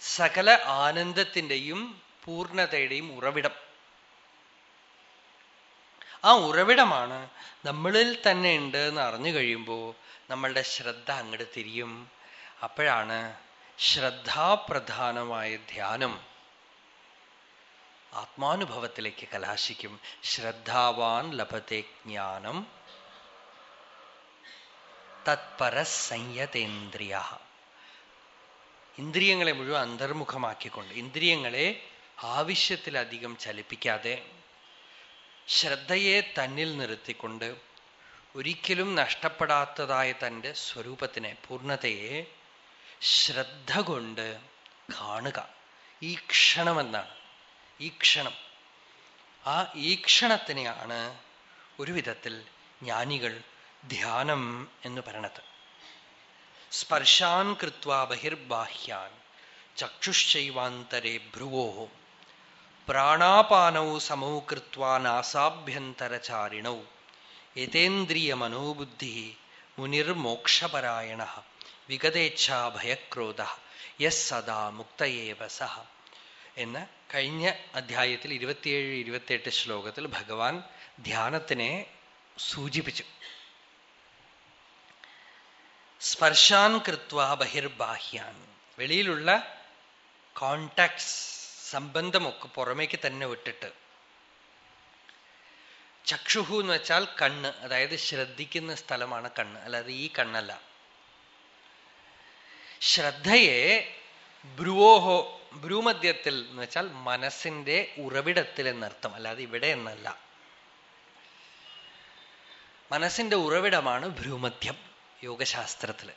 സകല ആനന്ദത്തിന്റെയും പൂർണതയുടെയും ഉറവിടം. ആ ഉറവിടമാണ് നമ്മളിൽ തന്നെ ഉണ്ട് എന്ന് അറിഞ്ഞു കഴിയുമ്പോൾ നമ്മളുടെ ശ്രദ്ധ അങ്ങോട്ട് തിരിയും. അപ്പോഴാണ് ശ്രദ്ധാപ്രധാനമായ ധ്യാനം ആത്മാനുഭവത്തിലേക്ക് കലാശിക്കും. ശ്രദ്ധാവാൻ ലഭത്തെ ജ്ഞാനം തത്പര സംയതേന്ദ്രിയ ഇന്ദ്രിയങ്ങളെ മുഴുവൻ അന്തർമുഖമാക്കിക്കൊണ്ട് ഇന്ദ്രിയങ്ങളെ ആവശ്യത്തിലധികം ചലിപ്പിക്കാതെ ശ്രദ്ധയെ തന്നിൽ നിർത്തിക്കൊണ്ട് ഒരിക്കലും നഷ്ടപ്പെടാത്തതായ തന്റെ സ്വരൂപത്തിനെ പൂർണതയെ ശ്രദ്ധ കൊണ്ട് കാണുക. ഈ ക്ഷണമെന്നാണ്. ഈ ക്ഷണം. ആ ഈ ക്ഷണത്തിനെയാണ് ഒരു വിധത്തിൽ ജ്ഞാനികൾ ധ്യാനം എന്ന് പറയണത്. സ്പർശാൻ കൃത്വ ബഹിർബാഹ്യാൻ ചക്ഷുശ്ചൈവാന്തരേ ഭ്രുവോ പ്രാണാപാനൗ സമൗ കൃത്വ നാസാഭ്യന്തരചാരിണൗ. യതേന്ദ്രിയമനോബുദ്ധി മുനിർമോക്ഷപരായണ. വിഗതേച്ഛാ ഭയക്രോധ. യസ് സദാ മുക്തയേവ സഹ. എന്ന് കഴിഞ്ഞ അധ്യായത്തിൽ ഇരുപത്തിയേഴ് ഇരുപത്തിയെട്ട് ശ്ലോകത്തിൽ ഭഗവാൻ ധ്യാനത്തിനെ സൂചിപ്പിച്ചു. സ്പർശാൻ കൃത്വ ബഹിർബാഹ്യാൻ വെളിയിലുള്ള കോണ്ടാക്ട്സ് സംബന്ധമൊക്കെ പുറമേക്ക് തന്നെ വിട്ടിട്ട്. ചക്ഷുഹു എന്ന് വെച്ചാൽ കണ്ണ് അതായത് ശ്രദ്ധിക്കുന്ന സ്ഥലമാണ് കണ്ണ്. അല്ലാതെ ഈ കണ്ണല്ല. ശ്രദ്ധയെ ബ്രുവോഹോ ഭ്രൂമധ്യത്തിൽ എന്ന് വെച്ചാൽ മനസ്സിന്റെ ഉറവിടത്തിൽ എന്നർത്ഥം. അല്ലാതെ ഇവിടെ എന്നല്ല. മനസ്സിന്റെ ഉറവിടമാണ് ഭ്രൂമധ്യം യോഗശാസ്ത്രത്തിൽ.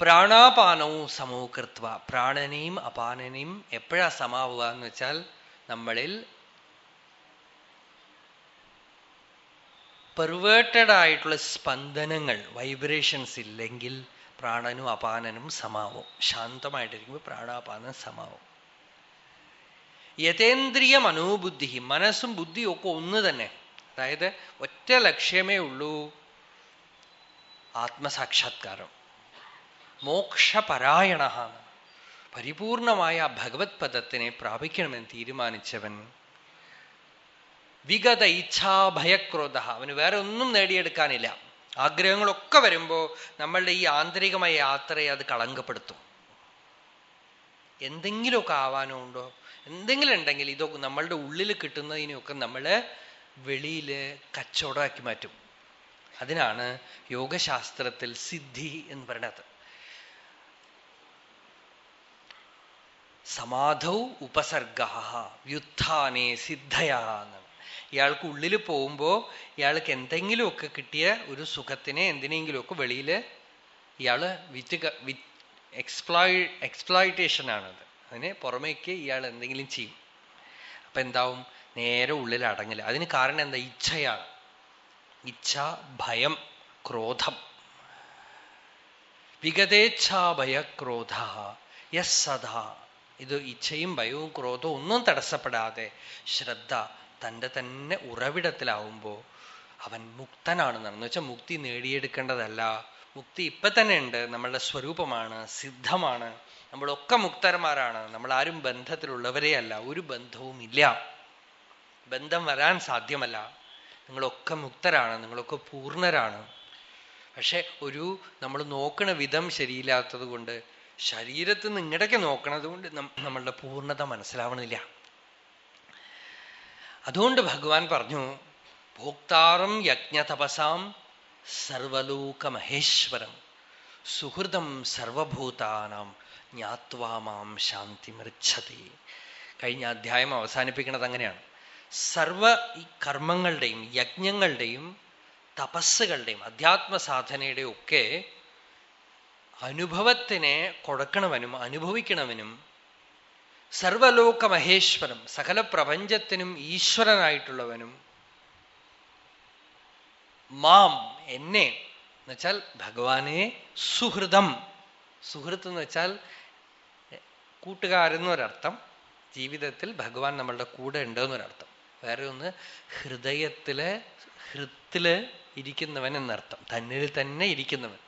പ്രാണാപാനവും സമൂഹത്വ പ്രാണനെയും അപാനനെയും എപ്പോഴാ സമാവുക എന്ന് വെച്ചാൽ നമ്മളിൽ പെർവേർട്ടഡ് ആയിട്ടുള്ള സ്പന്ദനങ്ങൾ വൈബ്രേഷൻസ് ഇല്ലെങ്കിൽ പ്രാണനും അപാനനും സമാവും. ശാന്തമായിട്ടിരിക്കുമ്പോൾ പ്രാണാപാനം സമാവും. യഥേന്ദ്രിയ മനോബുദ്ധി മനസ്സും ബുദ്ധിയും ഒക്കെ ഒന്ന് തന്നെ. അതായത് ഒറ്റ ലക്ഷ്യമേ ഉള്ളൂ ആത്മസാക്ഷാത്കാരം. മോക്ഷപരായണ പരിപൂർണമായ ഭഗവത് പദത്തിനെ പ്രാപിക്കണമെന്ന് തീരുമാനിച്ചവൻ വിഗത ഇച്ഛാഭയക്രോധ അവന് വേറെ ഒന്നും നേടിയെടുക്കാനില്ല. ആഗ്രഹങ്ങളൊക്കെ വരുമ്പോ നമ്മളുടെ ഈ ആന്തരികമായ യാത്രയെ അത് കളങ്കപ്പെടുത്തും. എന്തെങ്കിലുമൊക്കെ ആവാനോ ഉണ്ടോ എന്തെങ്കിലും ഉണ്ടെങ്കിൽ ഇതൊക്കെ നമ്മളുടെ ഉള്ളിൽ കിട്ടുന്നതിനൊക്കെ നമ്മൾ വെളിയിൽ കച്ചവടമാക്കി മാറ്റും. അതിനാണ് യോഗശാസ്ത്രത്തിൽ സിദ്ധി എന്ന് പറയുന്നത്. സമാധൗ ഉപസർഗ വ്യുത്ഥാനേ സിദ്ധയാ ഇയാൾക്ക് ഉള്ളിൽ പോകുമ്പോ ഇയാൾക്ക് എന്തെങ്കിലുമൊക്കെ കിട്ടിയ ഒരു സുഖത്തിനെ എന്തിനെങ്കിലുമൊക്കെ വെളിയിൽ ഇയാൾ വിറ്റ് എക്സ്പ്ലോയ് എക്സ്പ്ലോയിറ്റേഷൻ ആണത്. അതിന് പുറമേക്ക് ഇയാൾ എന്തെങ്കിലും ചെയ്യും. അപ്പൊ എന്താവും? നേരെ ഉള്ളിൽ അടങ്ങില്ല അതിന് കാരണം എന്താ? ഇച്ഛയാണ്. ഇച്ഛ ഭയം ക്രോധം. വിഗതേച്ഛാഭയ ക്രോധ. യസ് സദാ. ഇത് ഇച്ഛയും ഭയവും ക്രോധവും ഒന്നും തടസ്സപ്പെടാതെ ശ്രദ്ധ തന്റെ തന്നെ ഉറവിടത്തിലാവുമ്പോ അവൻ മുക്തനാണെന്നാണ്. എന്ന് വെച്ചാൽ മുക്തി നേടിയെടുക്കേണ്ടതല്ല. മുക്തി ഇപ്പൊ തന്നെ ഉണ്ട്. നമ്മളുടെ സ്വരൂപമാണ് സിദ്ധമാണ്. നമ്മളൊക്കെ മുക്തന്മാരാണ്. നമ്മൾ ആരും ബന്ധത്തിലുള്ളവരെയല്ല. ഒരു ബന്ധവും ഇല്ല ബന്ധം വരാൻ സാധ്യമല്ല. നിങ്ങളൊക്കെ മുക്തരാണ് നിങ്ങളൊക്കെ പൂർണരാണ്. പക്ഷെ ഒരു നമ്മൾ നോക്കണ വിധം ശരിയില്ലാത്തത് കൊണ്ട് ശരീരത്തിൽ നിന്ന് ഇങ്ങടേക്ക് നോക്കണത് കൊണ്ട് നമ്മളുടെ പൂർണത മനസ്സിലാവണില്ല. അതുകൊണ്ട് ഭഗവാൻ പറഞ്ഞു ഭോക്താറും സർവലോക മഹേശവരം സുഹൃതം സർവഭൂതാനാം ജ്ഞാത്വാമാം ശാന്തി മൃച്ഛതി കഴിഞ്ഞ അധ്യായം അവസാനിപ്പിക്കുന്നത് അങ്ങനെയാണ്. സർവ ഈ കർമ്മങ്ങളുടെയും യജ്ഞങ്ങളുടെയും തപസ്സുകളുടെയും അധ്യാത്മ സാധനയുടെയും ഒക്കെ അനുഭവത്തിനെ കൊടുക്കണവനും അനുഭവിക്കണവനും സർവലോക മഹേശ്വരം സകല പ്രപഞ്ചത്തിനും ഈശ്വരനായിട്ടുള്ളവനും മാം എന്നെ എന്നുവെച്ചാൽ ഭഗവാനെ സുഹൃതം. സുഹൃത്ത് എന്ന് വെച്ചാൽ കൂട്ടുകാരെന്നൊരർത്ഥം. ജീവിതത്തിൽ ഭഗവാൻ നമ്മളുടെ കൂടെ ഉണ്ട് എന്നൊരർത്ഥം വേറെ ഒന്ന് ഹൃദയത്തിലെ ഹൃത്തിൽ ഇരിക്കുന്നവൻ എന്നർത്ഥം. തന്നിൽ തന്നെ ഇരിക്കുന്നവൻ.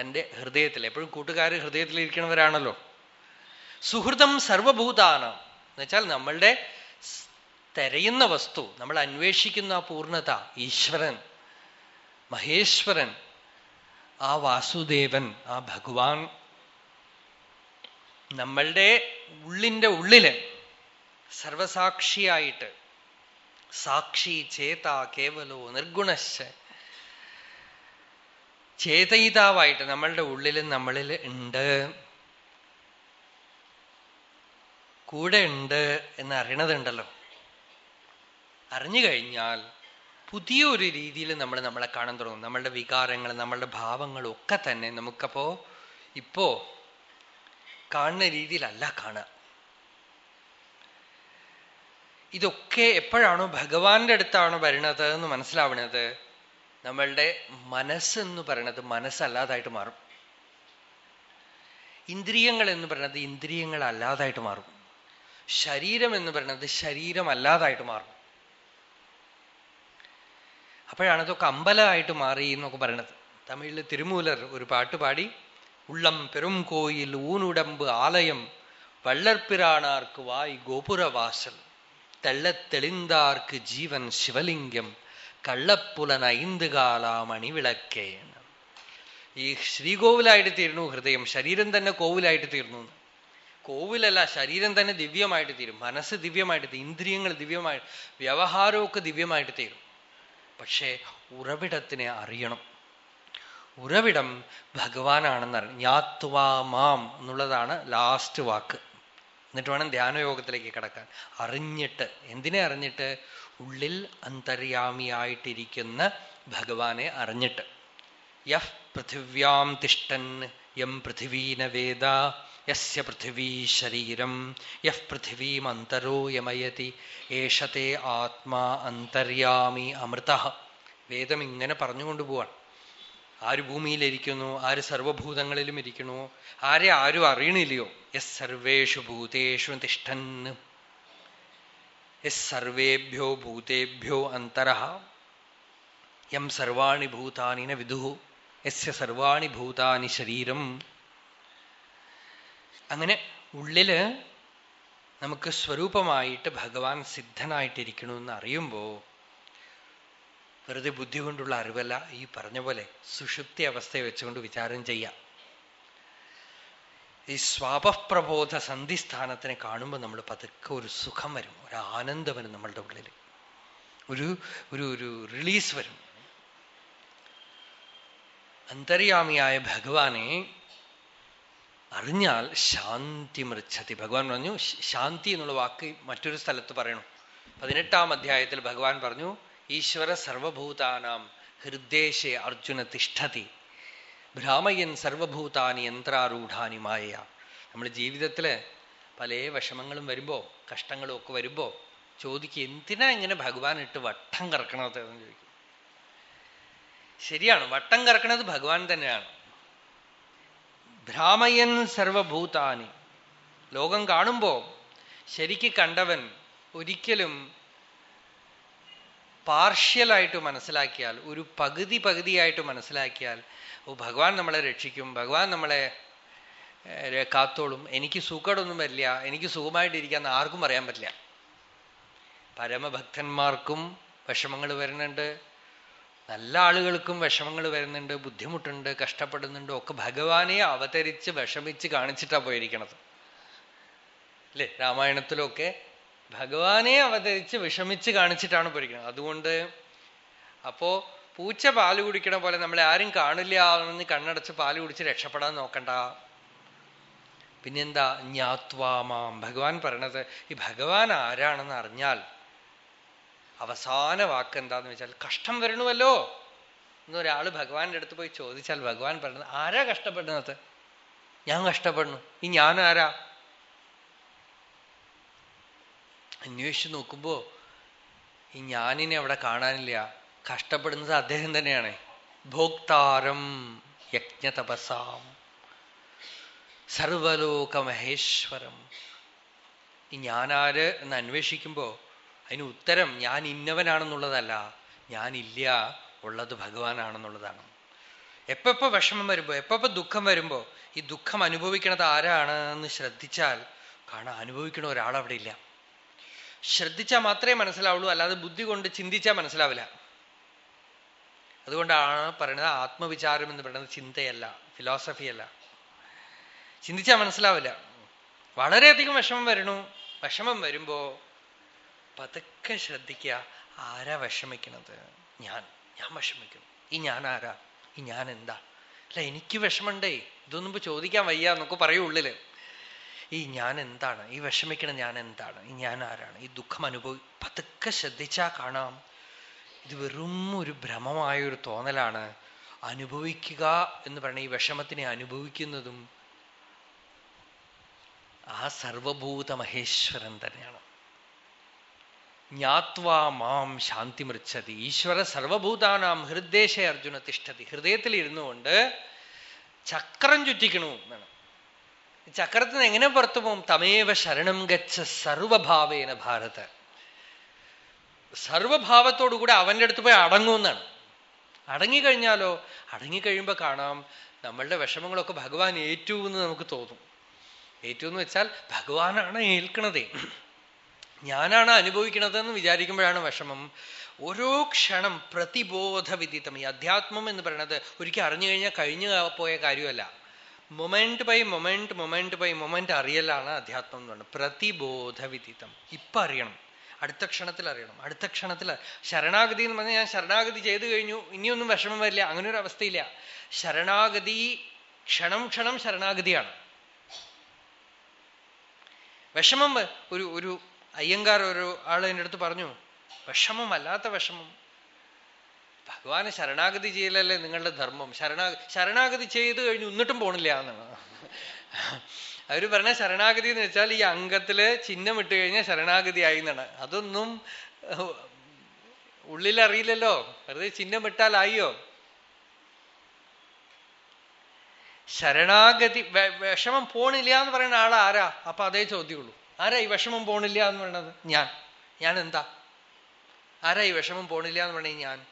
തന്റെ ഹൃദയത്തിൽ എപ്പോഴും കൂട്ടുകാർ ഹൃദയത്തിൽ ഇരിക്കുന്നവരാണല്ലോ. സുഹൃതം സർവഭൂതാണ് എന്നുവെച്ചാൽ നമ്മളുടെ തെരയുന്ന വസ്തു നമ്മൾ അന്വേഷിക്കുന്ന ആ പൂർണത ഈശ്വരൻ മഹേശ്വരൻ ആ വാസുദേവൻ ആ ഭഗവാൻ നമ്മളുടെ ഉള്ളിന്റെ ഉള്ളിൽ സർവസാക്ഷിയായിട്ട്. സാക്ഷി ചേത കേവലോ നിർഗുണശ്ച. ചേതയിതാവായിട്ട് നമ്മളുടെ ഉള്ളിൽ നമ്മളിൽ ഉണ്ട്. കൂടെ ഉണ്ട് എന്ന് അറിയണതുണ്ടല്ലോ അറിഞ്ഞു കഴിഞ്ഞാൽ പുതിയൊരു രീതിയിൽ നമ്മൾ നമ്മളെ കാണാൻ തുടങ്ങും. നമ്മളുടെ വികാരങ്ങൾ നമ്മളുടെ ഭാവങ്ങളും ഒക്കെ തന്നെ നമുക്കപ്പോ ഇപ്പോ കാണുന്ന രീതിയിലല്ല കാണുക. ഇതൊക്കെ എപ്പോഴാണോ ഭഗവാന്റെ അടുത്താണോ വരുന്നത് എന്ന് മനസ്സിലാവണത് നമ്മളുടെ മനസ്സ് മനസ്സെന്ന് പറയണത് മനസ്സല്ലാതായിട്ട് മാറും. ഇന്ദ്രിയങ്ങൾ എന്ന് പറയുന്നത് ഇന്ദ്രിയങ്ങൾ അല്ലാതായിട്ട് മാറും. ശരീരം എന്ന് പറയുന്നത് ശരീരമല്ലാതായിട്ട് മാറും. അപ്പോഴാണ് ഇതൊക്കെ അമ്പലമായിട്ട് മാറി എന്നൊക്കെ പറയണത് തമിഴിൽ തിരുമൂലർ ഒരു പാട്ട് പാടി ഉള്ളം പെരും കോയിൽ ഊനുടമ്പ് ആലയം വള്ളർപ്പിരാണാർക്ക് വായ് ഗോപുരവാസൽ. തെള്ളത്തെളിന്താർക്ക് ജീവൻ ശിവലിംഗം കള്ളപ്പുലൻ ഐന്തുകാലാം അണിവിളക്കേണ് ഈ ശ്രീകോവിലായിട്ട് തീരുന്നു ഹൃദയം ശരീരം തന്നെ കോവിലായിട്ട് തീർന്നു. കോവിലല്ല ശരീരം തന്നെ ദിവ്യമായിട്ട് തീരും. മനസ്സ് ദിവ്യമായിട്ട് തീരും. ഇന്ദ്രിയങ്ങൾ ദിവ്യമായി വ്യവഹാരമൊക്കെ ദിവ്യമായിട്ട് തീരും. പക്ഷേ ഉറവിടത്തിനെ അറിയണം. ഉറവിടം ഭഗവാനാണെന്നറിയാം ഞാത്വാ മാം എന്നുള്ളതാണ് ലാസ്റ്റ് വാക്ക്. എന്നിട്ട് വേണം ധ്യാനയോഗത്തിലേക്ക് കിടക്കാൻ. അറിഞ്ഞിട്ട് എന്തിനെ അറിഞ്ഞിട്ട്? ഉള്ളിൽ അന്തര്യാമിയായിട്ടിരിക്കുന്ന ഭഗവാനെ അറിഞ്ഞിട്ട്. യഹ് പൃഥിവ്യാം തിഷ്ടൻ യം പൃഥിവീന വേദ യസ്യ പൃഥിവീ ശരീരം യഹ് പൃഥിവീമന്തരോ യമയതി ഏഷത്തെ ആത്മാ അന്തര്യാമി അമൃത. വേദം ഇങ്ങനെ പറഞ്ഞുകൊണ്ട് പോവാണ്. ആര് ഭൂമിയിലിരിക്കുന്നു ആര് സർവഭൂതങ്ങളിലും ഇരിക്കുന്നു ആരെ ആരും അറിയണില്ലയോ? എസ് സർവേഷു ഭൂതേഷു തിഷ്ഠൻ യസ് സർവേഭ്യോ ഭൂതേഭ്യോ അന്തര. യം സർവാണി ഭൂതാനിന വിദു. എസ് സർവാണി ഭൂതാനി ശരീരം. അങ്ങനെ ഉള്ളിൽ നമുക്ക് സ്വരൂപമായിട്ട് ഭഗവാൻ സിദ്ധനായിട്ടിരിക്കണമെന്ന് അറിയുമ്പോൾ വെറുതെ ബുദ്ധി കൊണ്ടുള്ള അറിവല്ല. ഈ പറഞ്ഞ പോലെ സുഷുപ്തി അവസ്ഥയെ വെച്ചുകൊണ്ട് വിചാരം ചെയ്യാം. ഈ സ്വാപപ്രബോധ സന്ധിസ്ഥാനത്തിനെ കാണുമ്പോൾ നമ്മൾ പതുക്കെ ഒരു സുഖം വരും. ഒരു ആനന്ദം വരും നമ്മളുടെ ഉള്ളിൽ ഒരു ഒരു ഒരു റിലീസ് വരും. അന്തര്യാമിയായ ഭഗവാനെ അറിഞ്ഞാൽ ശാന്തി മൃച്ഛതി. ഭഗവാൻ പറഞ്ഞു ശാന്തി എന്നുള്ള വാക്ക് മറ്റൊരു സ്ഥലത്ത് പറയണം. പതിനെട്ടാം അധ്യായത്തിൽ ഭഗവാൻ പറഞ്ഞു ഈശ്വര സർവഭൂതാനാം ഹൃദ്ദേശേ അർജുന തിഷ്ഠതി. ഭ്രാമയൻ സർവഭൂതാനി യന്ത്രാരൂഢാനി മായ നമ്മൾ ജീവിതത്തിൽ പല വിഷമങ്ങളും വരുമ്പോ കഷ്ടങ്ങളും ഒക്കെ വരുമ്പോ ചോദിക്കുക എന്തിനാ ഇങ്ങനെ ഭഗവാൻ ഇട്ട് വട്ടം കറക്കണത്? എന്ന് ചോദിക്കും. ശരിയാണ് വട്ടം കറക്കണത് ഭഗവാൻ തന്നെയാണ്. ഭ്രാമയൻ സർവഭൂതാനി. ലോകം കാണുമ്പോൾ ശരിക്ക് കണ്ടവൻ ഒരിക്കലും പാർഷ്യലായിട്ട് മനസ്സിലാക്കിയാൽ ഒരു പകുതി പകുതിയായിട്ട് മനസ്സിലാക്കിയാൽ ഓ ഭഗവാൻ നമ്മളെ രക്ഷിക്കും ഭഗവാൻ നമ്മളെ കാത്തോളും. എനിക്ക് സുഖടൊന്നും വരില്ല എനിക്ക് സുഖമായിട്ടിരിക്കാന്ന് ആർക്കും അറിയാൻ പറ്റില്ല. പരമഭക്തന്മാർക്കും വിഷമങ്ങൾ വരുന്നുണ്ട്. നല്ല ആളുകൾക്കും വിഷമങ്ങൾ വരുന്നുണ്ട് ബുദ്ധിമുട്ടുണ്ട് കഷ്ടപ്പെടുന്നുണ്ട്. ഒക്കെ ഭഗവാനെ അവതരിച്ച് വിഷമിച്ച് കാണിച്ചിട്ടാണ് പോയിരിക്കണത്. അല്ലേ രാമായണത്തിലൊക്കെ ഭഗവാനെ അവതരിച്ച് വിഷമിച്ച് കാണിച്ചിട്ടാണ് പൊരിക്കുന്നത്. അതുകൊണ്ട് അപ്പോ പൂച്ച പാൽ കുടിക്കണ പോലെ നമ്മളെ ആരും കാണില്ല എന്ന് കണ്ണടച്ച് പാൽ കുടിച്ച് രക്ഷപ്പെടാൻ നോക്കണ്ട. പിന്നെന്താ? ജ്ഞാത്വാമാം ഭഗവാൻ പറയണത് ഈ ഭഗവാൻ ആരാണെന്ന് അറിഞ്ഞാൽ അവസാന വാക്ക് എന്താന്ന് വെച്ചാൽ കഷ്ടം വരണമല്ലോ എന്നൊരാൾ ഭഗവാന്റെ അടുത്ത് പോയി ചോദിച്ചാൽ ഭഗവാൻ പറയുന്നത് ആരാ കഷ്ടപ്പെടുന്നത്? ഞാൻ കഷ്ടപ്പെടുന്നു. ഈ ഞാൻ ആരാ അന്വേഷിച്ച് നോക്കുമ്പോ ഈ ഞാനിനെ അവിടെ കാണാനില്ല. കഷ്ടപ്പെടുന്നത് അദ്ദേഹം തന്നെയാണ്. ഭോക്താരം യജ്ഞതപസാം സർവലോകമഹേശ്വരം ഈ ഞാനാര് എന്ന് അന്വേഷിക്കുമ്പോ അതിന് ഉത്തരം ഞാൻ ഇന്നവനാണെന്നുള്ളതല്ല. ഞാനില്ല ഉള്ളത് ഭഗവാനാണെന്നുള്ളതാണ്. എപ്പോ വിഷമം വരുമ്പോ എപ്പോ ദുഃഖം വരുമ്പോ ഈ ദുഃഖം അനുഭവിക്കണത് ആരാണെന്ന് ശ്രദ്ധിച്ചാൽ കാണാൻ അനുഭവിക്കണ ഒരാൾ അവിടെ ഇല്ല. ശ്രദ്ധിച്ചാൽ മാത്രമേ മനസ്സിലാവുള്ളൂ അല്ലാതെ ബുദ്ധി കൊണ്ട് ചിന്തിച്ചാൽ മനസ്സിലാവില്ല. അതുകൊണ്ടാണ് പറയുന്നത് ആത്മവിചാരം എന്ന് പറയുന്നത് ചിന്തയല്ല ഫിലോസഫിയല്ല ചിന്തിച്ചാൽ മനസ്സിലാവില്ല. വളരെയധികം വിഷമം വരണു വിഷമം വരുമ്പോ പതുക്കെ ശ്രദ്ധിക്കുക ആരാ വിഷമിക്കണത്? ഞാൻ ഞാൻ വിഷമിക്കുന്നു. ഈ ഞാൻ ആരാ? ഈ ഞാൻ എന്താ? അല്ല എനിക്ക് വിഷമണ്ടേ. ഇതൊന്നും ചോദിക്കാൻ വയ്യ എന്നൊക്കെ പറയൂ ഉള്ളിൽ. ഈ ഞാൻ എന്താണ് ഈ വിഷമിക്കണ ഞാൻ എന്താണ് ഈ ഞാൻ ആരാണ് ഈ ദുഃഖം അനുഭവി പതുക്കെ ശ്രദ്ധിച്ചാ കാണാം. ഇത് വെറും ഒരു ഭ്രമമായൊരു തോന്നലാണ്. അനുഭവിക്കുക എന്ന് പറഞ്ഞ ഈ വിഷമത്തിനെ അനുഭവിക്കുന്നതും ആ സർവഭൂത മഹേശ്വരൻ തന്നെയാണ്. ജ്ഞാത്വാ മാം ശാന്തി മൃച്ഛതി. ഈശ്വര സർവഭൂതാനാം ഹൃദ്ദേശ അർജുന തിഷ്ഠതി. ഹൃദയത്തിൽ ഇരുന്നുകൊണ്ട് ചക്രം ചുറ്റിക്കണു എന്നാണ്. ചക്രത്തിൽ നിന്ന് എങ്ങനെ പുറത്തു പോകും? തമേവ ശരണം ഗച്ഛ സർവഭാവേന ഭാരത. സർവഭാവത്തോടുകൂടെ അവന്റെ അടുത്ത് പോയി അടങ്ങുമെന്നാണ് അടങ്ങിക്കഴിഞ്ഞാലോ? അടങ്ങിക്കഴിയുമ്പോ കാണാം നമ്മളുടെ വിഷമങ്ങളൊക്കെ ഭഗവാൻ ഏറ്റു എന്ന് നമുക്ക് തോന്നും. ഏറ്റു എന്ന് വെച്ചാൽ ഭഗവാനാണ് ഏൽക്കണതേ. ഞാനാണ് അനുഭവിക്കണത് എന്ന് വിചാരിക്കുമ്പോഴാണ് വിഷമം. ഓരോ ക്ഷണം പ്രതിബോധ വിദിത്തം ഈ അധ്യാത്മം എന്ന് പറയുന്നത് ഒരിക്കൽ അറിഞ്ഞു കഴിഞ്ഞാൽ കഴിഞ്ഞു പോയ കാര്യമല്ല. Moment by moment moment by moment അറിയലാണ് അധ്യാത്മം എന്ന് പറയുന്നത്. പ്രതിബോധ വിദിതം ഇപ്പൊ അറിയണം. അടുത്ത ക്ഷണത്തിൽ അറിയണം. അടുത്ത ക്ഷണത്തിൽ ശരണാഗതി എന്ന് പറഞ്ഞാൽ ഞാൻ ശരണാഗതി ചെയ്തു കഴിഞ്ഞു. ഇനിയൊന്നും വിഷമം വരില്ല. അങ്ങനെ ഒരു അവസ്ഥയില്ല. ശരണാഗതി ക്ഷണം ക്ഷണം ശരണാഗതിയാണ്. വിഷമം ഒരു ഒരു അയ്യങ്കാർ ഒരു ആൾ എന്റെ അടുത്ത് പറഞ്ഞു വിഷമം അല്ലാത്ത വിഷമം. ഭഗവാന് ശരണാഗതി ചെയ്യലല്ലേ നിങ്ങളുടെ ധർമ്മം? ശരണാ ശരണാഗതി ചെയ്ത് കഴിഞ്ഞു എന്നിട്ടും പോണില്ല എന്നാണ്. അവർ പറഞ്ഞ ശരണാഗതി എന്ന് വെച്ചാൽ ഈ അംഗത്തിൽ ചിഹ്നം ഇട്ട് കഴിഞ്ഞാൽ ശരണാഗതി ആയി എന്നാണ്. അതൊന്നും ഉള്ളിലറിയില്ലല്ലോ. വെറുതെ ചിഹ്നം ഇട്ടാൽ ആയിയോ? ശരണാഗതി വിഷമം പോണില്ല എന്ന് പറയുന്ന ആൾ ആരാ? അപ്പൊ അതേ ചോദ്യമുള്ളൂ. ആരാ ഈ വിഷമം പോണില്ല എന്ന് പറയണത് ഞാൻ. ഞാൻ എന്താ ആരാ ഈ വിഷമം പോണില്ല എന്ന് പറയണേ ഞാൻ.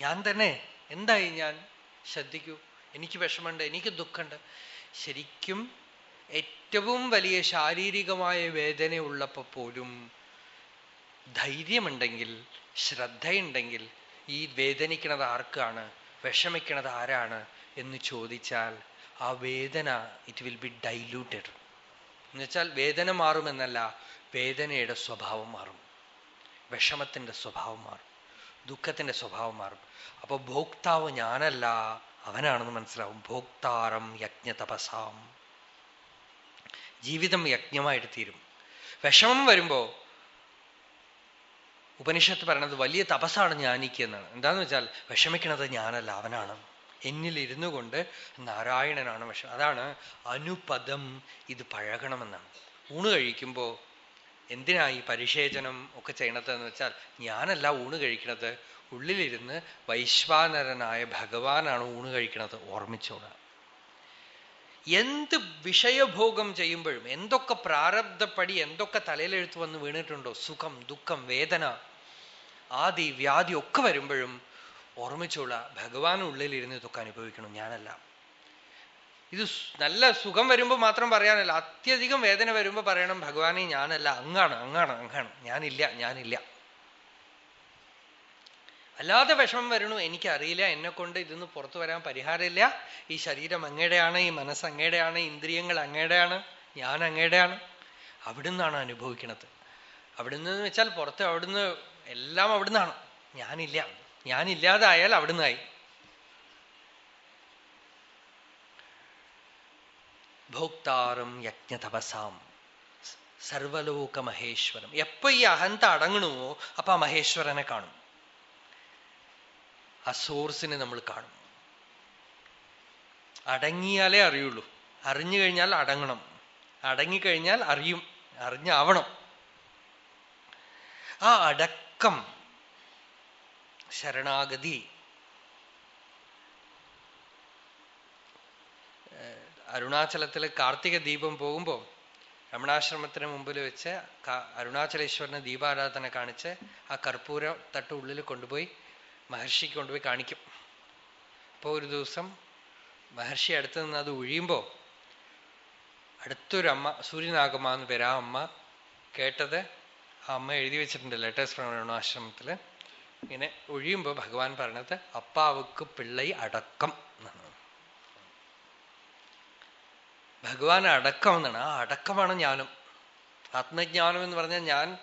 ഞാൻ തന്നെ എന്തായി ഞാൻ? ശ്രദ്ധിക്കൂ. എനിക്ക് വിഷമമുണ്ട് എനിക്ക് ദുഃഖമുണ്ട്. ശരിക്കും ഏറ്റവും വലിയ ശാരീരികമായ വേദന വേദനയുള്ളപ്പോൾ പോലും ധൈര്യമുണ്ടെങ്കിൽ ശ്രദ്ധയുണ്ടെങ്കിൽ ഈ വേദനിക്കുന്നത് ആർക്കാണ്? വിഷമിക്കുന്നത് ആരാണ്? എന്ന് ചോദിച്ചാൽ ആ വേദന ഇറ്റ് വിൽ ബി ഡൈല്യൂട്ടഡ് എന്നുവെച്ചാൽ വേദന മാറുമെന്നല്ല വേദനയുടെ സ്വഭാവം മാറും. വിഷമത്തിന്റെ സ്വഭാവം മാറും. ദുഃഖത്തിന്റെ സ്വഭാവം മാറും. അപ്പൊ ഭോക്താവ് ഞാനല്ല അവനാണെന്ന് മനസ്സിലാവും. ഭോക്താരം യജ്ഞ തപസാം. ജീവിതം യജ്ഞമായിട്ട് തീരും. വിഷമം വരുമ്പോ ഉപനിഷത്ത് പറയണത് വലിയ തപസ്സാണ് ജ്ഞാനിക്ക് എന്നാണ്. എന്താന്ന് വെച്ചാൽ വിഷമിക്കണത് ഞാനല്ല അവനാണ്. എന്നിലിരുന്നു കൊണ്ട് നാരായണനാണ് വിഷം അതാണ് അനുപദം ഇത് പഴകണമെന്നാണ്. ഊണ് കഴിക്കുമ്പോൾ എന്തിനാ ഈ പരിശേചനം ഒക്കെ ചെയ്യണത് എന്ന് വെച്ചാൽ ഞാനല്ല ഊണ് കഴിക്കണത്. ഉള്ളിലിരുന്ന് വൈശ്വാനരനായ ഭഗവാനാണ് ഊണ് കഴിക്കണത്. ഓർമ്മിച്ചോട എന്ത് വിഷയഭോഗം ചെയ്യുമ്പോഴും എന്തൊക്കെ പ്രാരബ്ധപ്പടി എന്തൊക്കെ തലയിലെഴുത്ത് വന്ന് വീണിട്ടുണ്ടോ സുഖം ദുഃഖം വേദന ആദി വ്യാധി ഒക്കെ വരുമ്പോഴും ഓർമ്മിച്ചോള. ഭഗവാൻ ഉള്ളിലിരുന്ന് ഇതൊക്കെ അനുഭവിക്കണം. ഞാനല്ല. ഇത് നല്ല സുഖം വരുമ്പോൾ മാത്രം പറയാനല്ല അത്യധികം വേദന വരുമ്പോൾ പറയണം ഭഗവാനെ ഞാനല്ല അങ്ങാണ് അങ്ങാണ് അങ്ങാണ് ഞാനില്ല ഞാനില്ല. അല്ലാതെ വിഷമം വരണു. എനിക്കറിയില്ല എന്നെ കൊണ്ട് ഇതിന്ന് പുറത്തു വരാൻ പരിഹാരമില്ല. ഈ ശരീരം അങ്ങയുടെയാണ് ഈ മനസ്സ് അങ്ങയുടെയാണ് ഇന്ദ്രിയങ്ങൾ അങ്ങയുടെയാണ് ഞാൻ അങ്ങയുടെയാണ്. അവിടുന്നാണ് അനുഭവിക്കുന്നത് അവിടുന്ന് വെച്ചാൽ പുറത്ത് അവിടുന്ന് എല്ലാം അവിടുന്നാണ്. ഞാനില്ല. ഞാനില്ലാതായാൽ അവിടുന്നായി. ഭോക്താറും യജ്ഞതപസാം. സർവലോക മഹേശ്വരം എപ്പോ ഈ അഹന്ത അടങ്ങണമോ അപ്പൊ ആ മഹേശ്വരനെ കാണും. ആ സോഴ്സിനെ നമ്മൾ കാണും. അടങ്ങിയാലേ അറിയുള്ളൂ. അറിഞ്ഞു കഴിഞ്ഞാൽ അടങ്ങണം. അടങ്ങിക്കഴിഞ്ഞാൽ അറിയും. അറിഞ്ഞാവണം. ആ അടക്കം ശരണാഗതി അരുണാചലത്തിൽ കാർത്തിക ദീപം പോകുമ്പോൾ രമണാശ്രമത്തിന് മുമ്പിൽ വെച്ച് അരുണാചലേശ്വരന് ദീപാരാധന കാണിച്ച് ആ കർപ്പൂര തട്ട് ഉള്ളിൽ കൊണ്ടുപോയി മഹർഷിക്ക് കൊണ്ടുപോയി കാണിക്കും. അപ്പോൾ ഒരു ദിവസം മഹർഷി അടുത്ത് നിന്ന് അത് ഒഴിയുമ്പോൾ അടുത്തൊരമ്മ സൂര്യനാഗമ്മ എന്ന് പേര് ആ അമ്മ കേട്ടത് ആ അമ്മ എഴുതി വെച്ചിട്ടുണ്ട് ലെറ്റേഴ്സ് ഫ്രം അരുണാശ്രമത്തിൽ ഇങ്ങനെ ഒഴിയുമ്പോൾ ഭഗവാൻ പറഞ്ഞത് അപ്പാവുക്ക് പിള്ളൈ അടക്കം ഭഗവാൻ അടക്കം എന്നാണ്. ആ അടക്കമാണ് ജ്ഞാനം. ആത്മജ്ഞാനം എന്ന് പറഞ്ഞാൽ ഞാൻ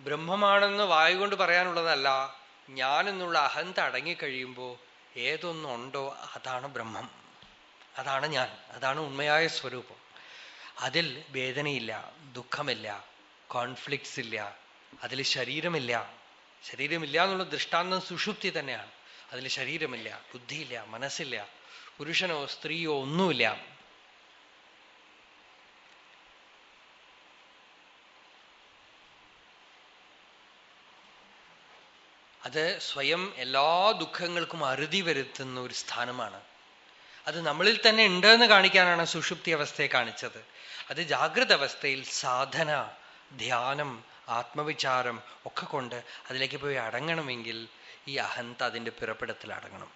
ബ്രഹ്മമാണെന്ന് വായുകൊണ്ട് പറയാനുള്ളതല്ല. ഞാൻ എന്നുള്ള അഹന്ത അടങ്ങിക്കഴിയുമ്പോൾ ഏതൊന്നുണ്ടോ അതാണ് ബ്രഹ്മം. അതാണ് ഞാൻ. അതാണ് ഉണ്മയായ സ്വരൂപം. അതിൽ വേദനയില്ല ദുഃഖമില്ല കോൺഫ്ലിക്ട്സ് ഇല്ല അതിൽ ശരീരമില്ല. ശരീരമില്ല എന്നുള്ള ദൃഷ്ടാന്തം സുഷുപ്തി തന്നെയാണ്. അതിൽ ശരീരമില്ല ബുദ്ധിയില്ല മനസ്സില്ല പുരുഷനോ സ്ത്രീയോ ഒന്നുമില്ല. അത് സ്വയം എല്ലാ ദുഃഖങ്ങൾക്കും അറുതി വരുത്തുന്ന ഒരു സ്ഥാനമാണ്. അത് നമ്മളിൽ തന്നെ ഉണ്ട് എന്ന് കാണിക്കാനാണ് സുഷുപ്തി അവസ്ഥയെ കാണിച്ചത്. അത് ജാഗ്രത അവസ്ഥയിൽ സാധന ധ്യാനം ആത്മവിചാരം ഒക്കെ കൊണ്ട് അതിലേക്ക് പോയി അടങ്ങണമെങ്കിൽ ഈ അഹന്ത അതിന്റെ പിറപ്പിടത്തിൽ അടങ്ങണം.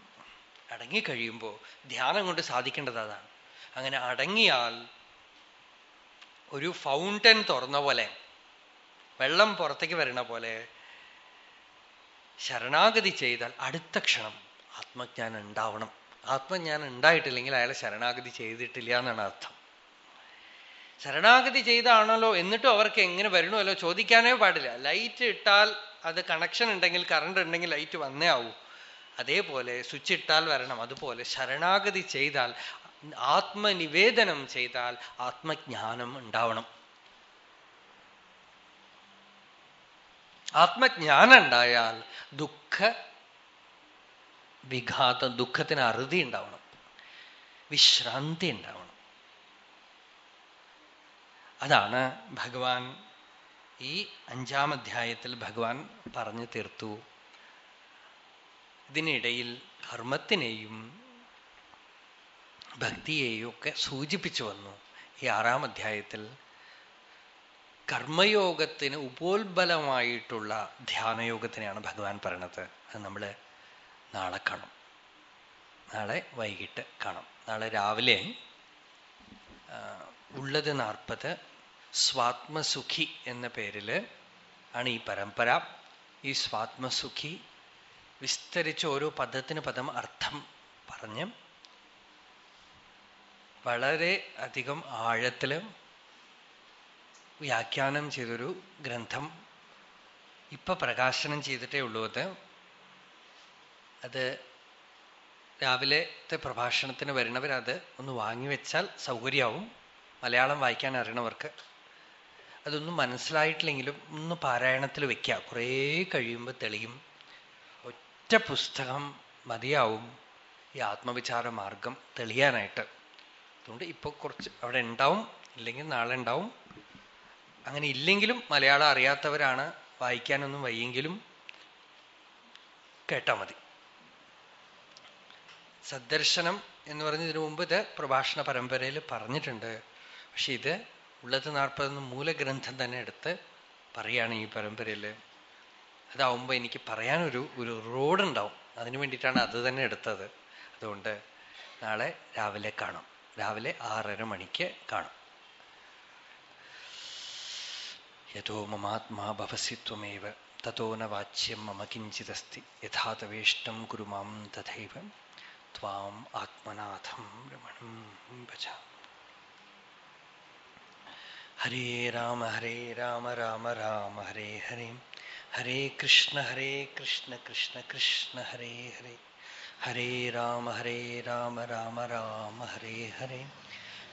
അടങ്ങിക്കഴിയുമ്പോൾ ധ്യാനം കൊണ്ട് സാധിക്കേണ്ടത് അതാണ്. അങ്ങനെ അടങ്ങിയാൽ ഒരു ഫൗണ്ടൻ തുറന്ന പോലെ വെള്ളം പുറത്തേക്ക് വരണ പോലെ ശരണാഗതി ചെയ്താൽ അടുത്ത ക്ഷണം ആത്മജ്ഞാനം ഉണ്ടാവണം. ആത്മജ്ഞാനം ഉണ്ടായിട്ടില്ലെങ്കിൽ അയാളെ ശരണാഗതി ചെയ്തിട്ടില്ല എന്നാണ് അർത്ഥം. ശരണാഗതി ചെയ്താണല്ലോ എന്നിട്ടും അവർക്ക് എങ്ങനെ വരണമല്ലോ ചോദിക്കാനേ പാടില്ല. ലൈറ്റ് ഇട്ടാൽ അത് കണക്ഷൻ ഉണ്ടെങ്കിൽ കറണ്ട് ഉണ്ടെങ്കിൽ ലൈറ്റ് വന്നേ ആവൂ. അതേപോലെ സ്വിച്ച് ഇട്ടാൽ വരണം. അതുപോലെ ശരണാഗതി ചെയ്താൽ ആത്മനിവേദനം ചെയ്താൽ ആത്മജ്ഞാനം ഉണ്ടാവണം. ആത്മജ്ഞാനം ഉണ്ടായാൽ ദുഃഖ വിഘാതം ദുഃഖത്തിന് അറുതി ഉണ്ടാവണം. വിശ്രാന്തി ഉണ്ടാവണം. അതാണ് ഭഗവാൻ ഈ അഞ്ചാം അധ്യായത്തിൽ ഭഗവാൻ പറഞ്ഞു തീർത്തു. ഇതിനിടയിൽ കർമ്മത്തിനെയും ഭക്തിയെയും ഒക്കെ സൂചിപ്പിച്ചു വന്നു ഈ ആറാം അധ്യായത്തിൽ. കർമ്മയോഗത്തിന് ഉപോത്ബലമായിട്ടുള്ള ധ്യാനയോഗത്തിനെയാണ് ഭഗവാൻ പറയണത്. അത് നമ്മൾ നാളെ കാണും. നാളെ വൈകിട്ട് കാണും. നാളെ രാവിലെ ഉള്ളത് നാൽപ്പത് സ്വാത്മസുഖി എന്ന പേരിൽ ആണ് ഈ പരമ്പര. ഈ സ്വാത്മസുഖി വിസ്തരിച്ച് ഓരോ പദത്തിന് പദം അർത്ഥം പറഞ്ഞ് വളരെ അധികം ആഴത്തിൽ വ്യാഖ്യാനം ചെയ്തൊരു ഗ്രന്ഥം ഇപ്പൊ പ്രകാശനം ചെയ്തിട്ടേ ഉള്ളൂ അത്. അത് രാവിലത്തെ പ്രഭാഷണത്തിന് വരുന്നവർ അത് ഒന്ന് വാങ്ങിവെച്ചാൽ സൗകര്യമാവും. മലയാളം വായിക്കാൻ അറിയണവർക്ക് അതൊന്നും മനസ്സിലായിട്ടില്ലെങ്കിലും ഒന്ന് പാരായണത്തിൽ വെക്കുക. കുറേ കഴിയുമ്പോൾ തെളിയും. ഒറ്റ പുസ്തകം മതിയാവും. ഈ ആത്മവിചാര മാർഗം തെളിയാനായിട്ട്. അതുകൊണ്ട് ഇപ്പോൾ കുറച്ച് അവിടെ ഉണ്ടാവും. ഇല്ലെങ്കിൽ നാളെ ഉണ്ടാവും. അങ്ങനെ ഇല്ലെങ്കിലും മലയാളം അറിയാത്തവരാണ് വായിക്കാനൊന്നും വയ്യെങ്കിലും കേട്ടാൽ മതി. സദ്ദർശനം എന്ന് പറഞ്ഞതിന് മുമ്പ് ഇത് പ്രഭാഷണ പരമ്പരയിൽ പറഞ്ഞിട്ടുണ്ട്. പക്ഷെ ഇത് ഉള്ളത് നാൽപ്പതെന്ന് മൂലഗ്രന്ഥം തന്നെ എടുത്ത് പറയാണ് ഈ പരമ്പരയിൽ. അതാവുമ്പോൾ എനിക്ക് പറയാനൊരു ഒരു റോഡ് ഉണ്ടാവും അതിനു വേണ്ടിയിട്ടാണ് അത് തന്നെ എടുത്തത്. അതുകൊണ്ട് നാളെ രാവിലെ കാണാം. രാവിലെ ആറര മണിക്ക് കാണാം. यतो ममात्मा भवसि त्वमेव ततो न वाच्यं मम किञ्चिदस्ति, यथातवेष्टं कुरु माँ तथैव त्वाम् आत्मनाथं रमणं भज हरे राम हरे राम राम राम, हरे हरे हरे कृष्ण हरे कृष्ण कृष्ण कृष्ण, हरे हरे। हरे राम हरे राम राम राम, हरे हरे।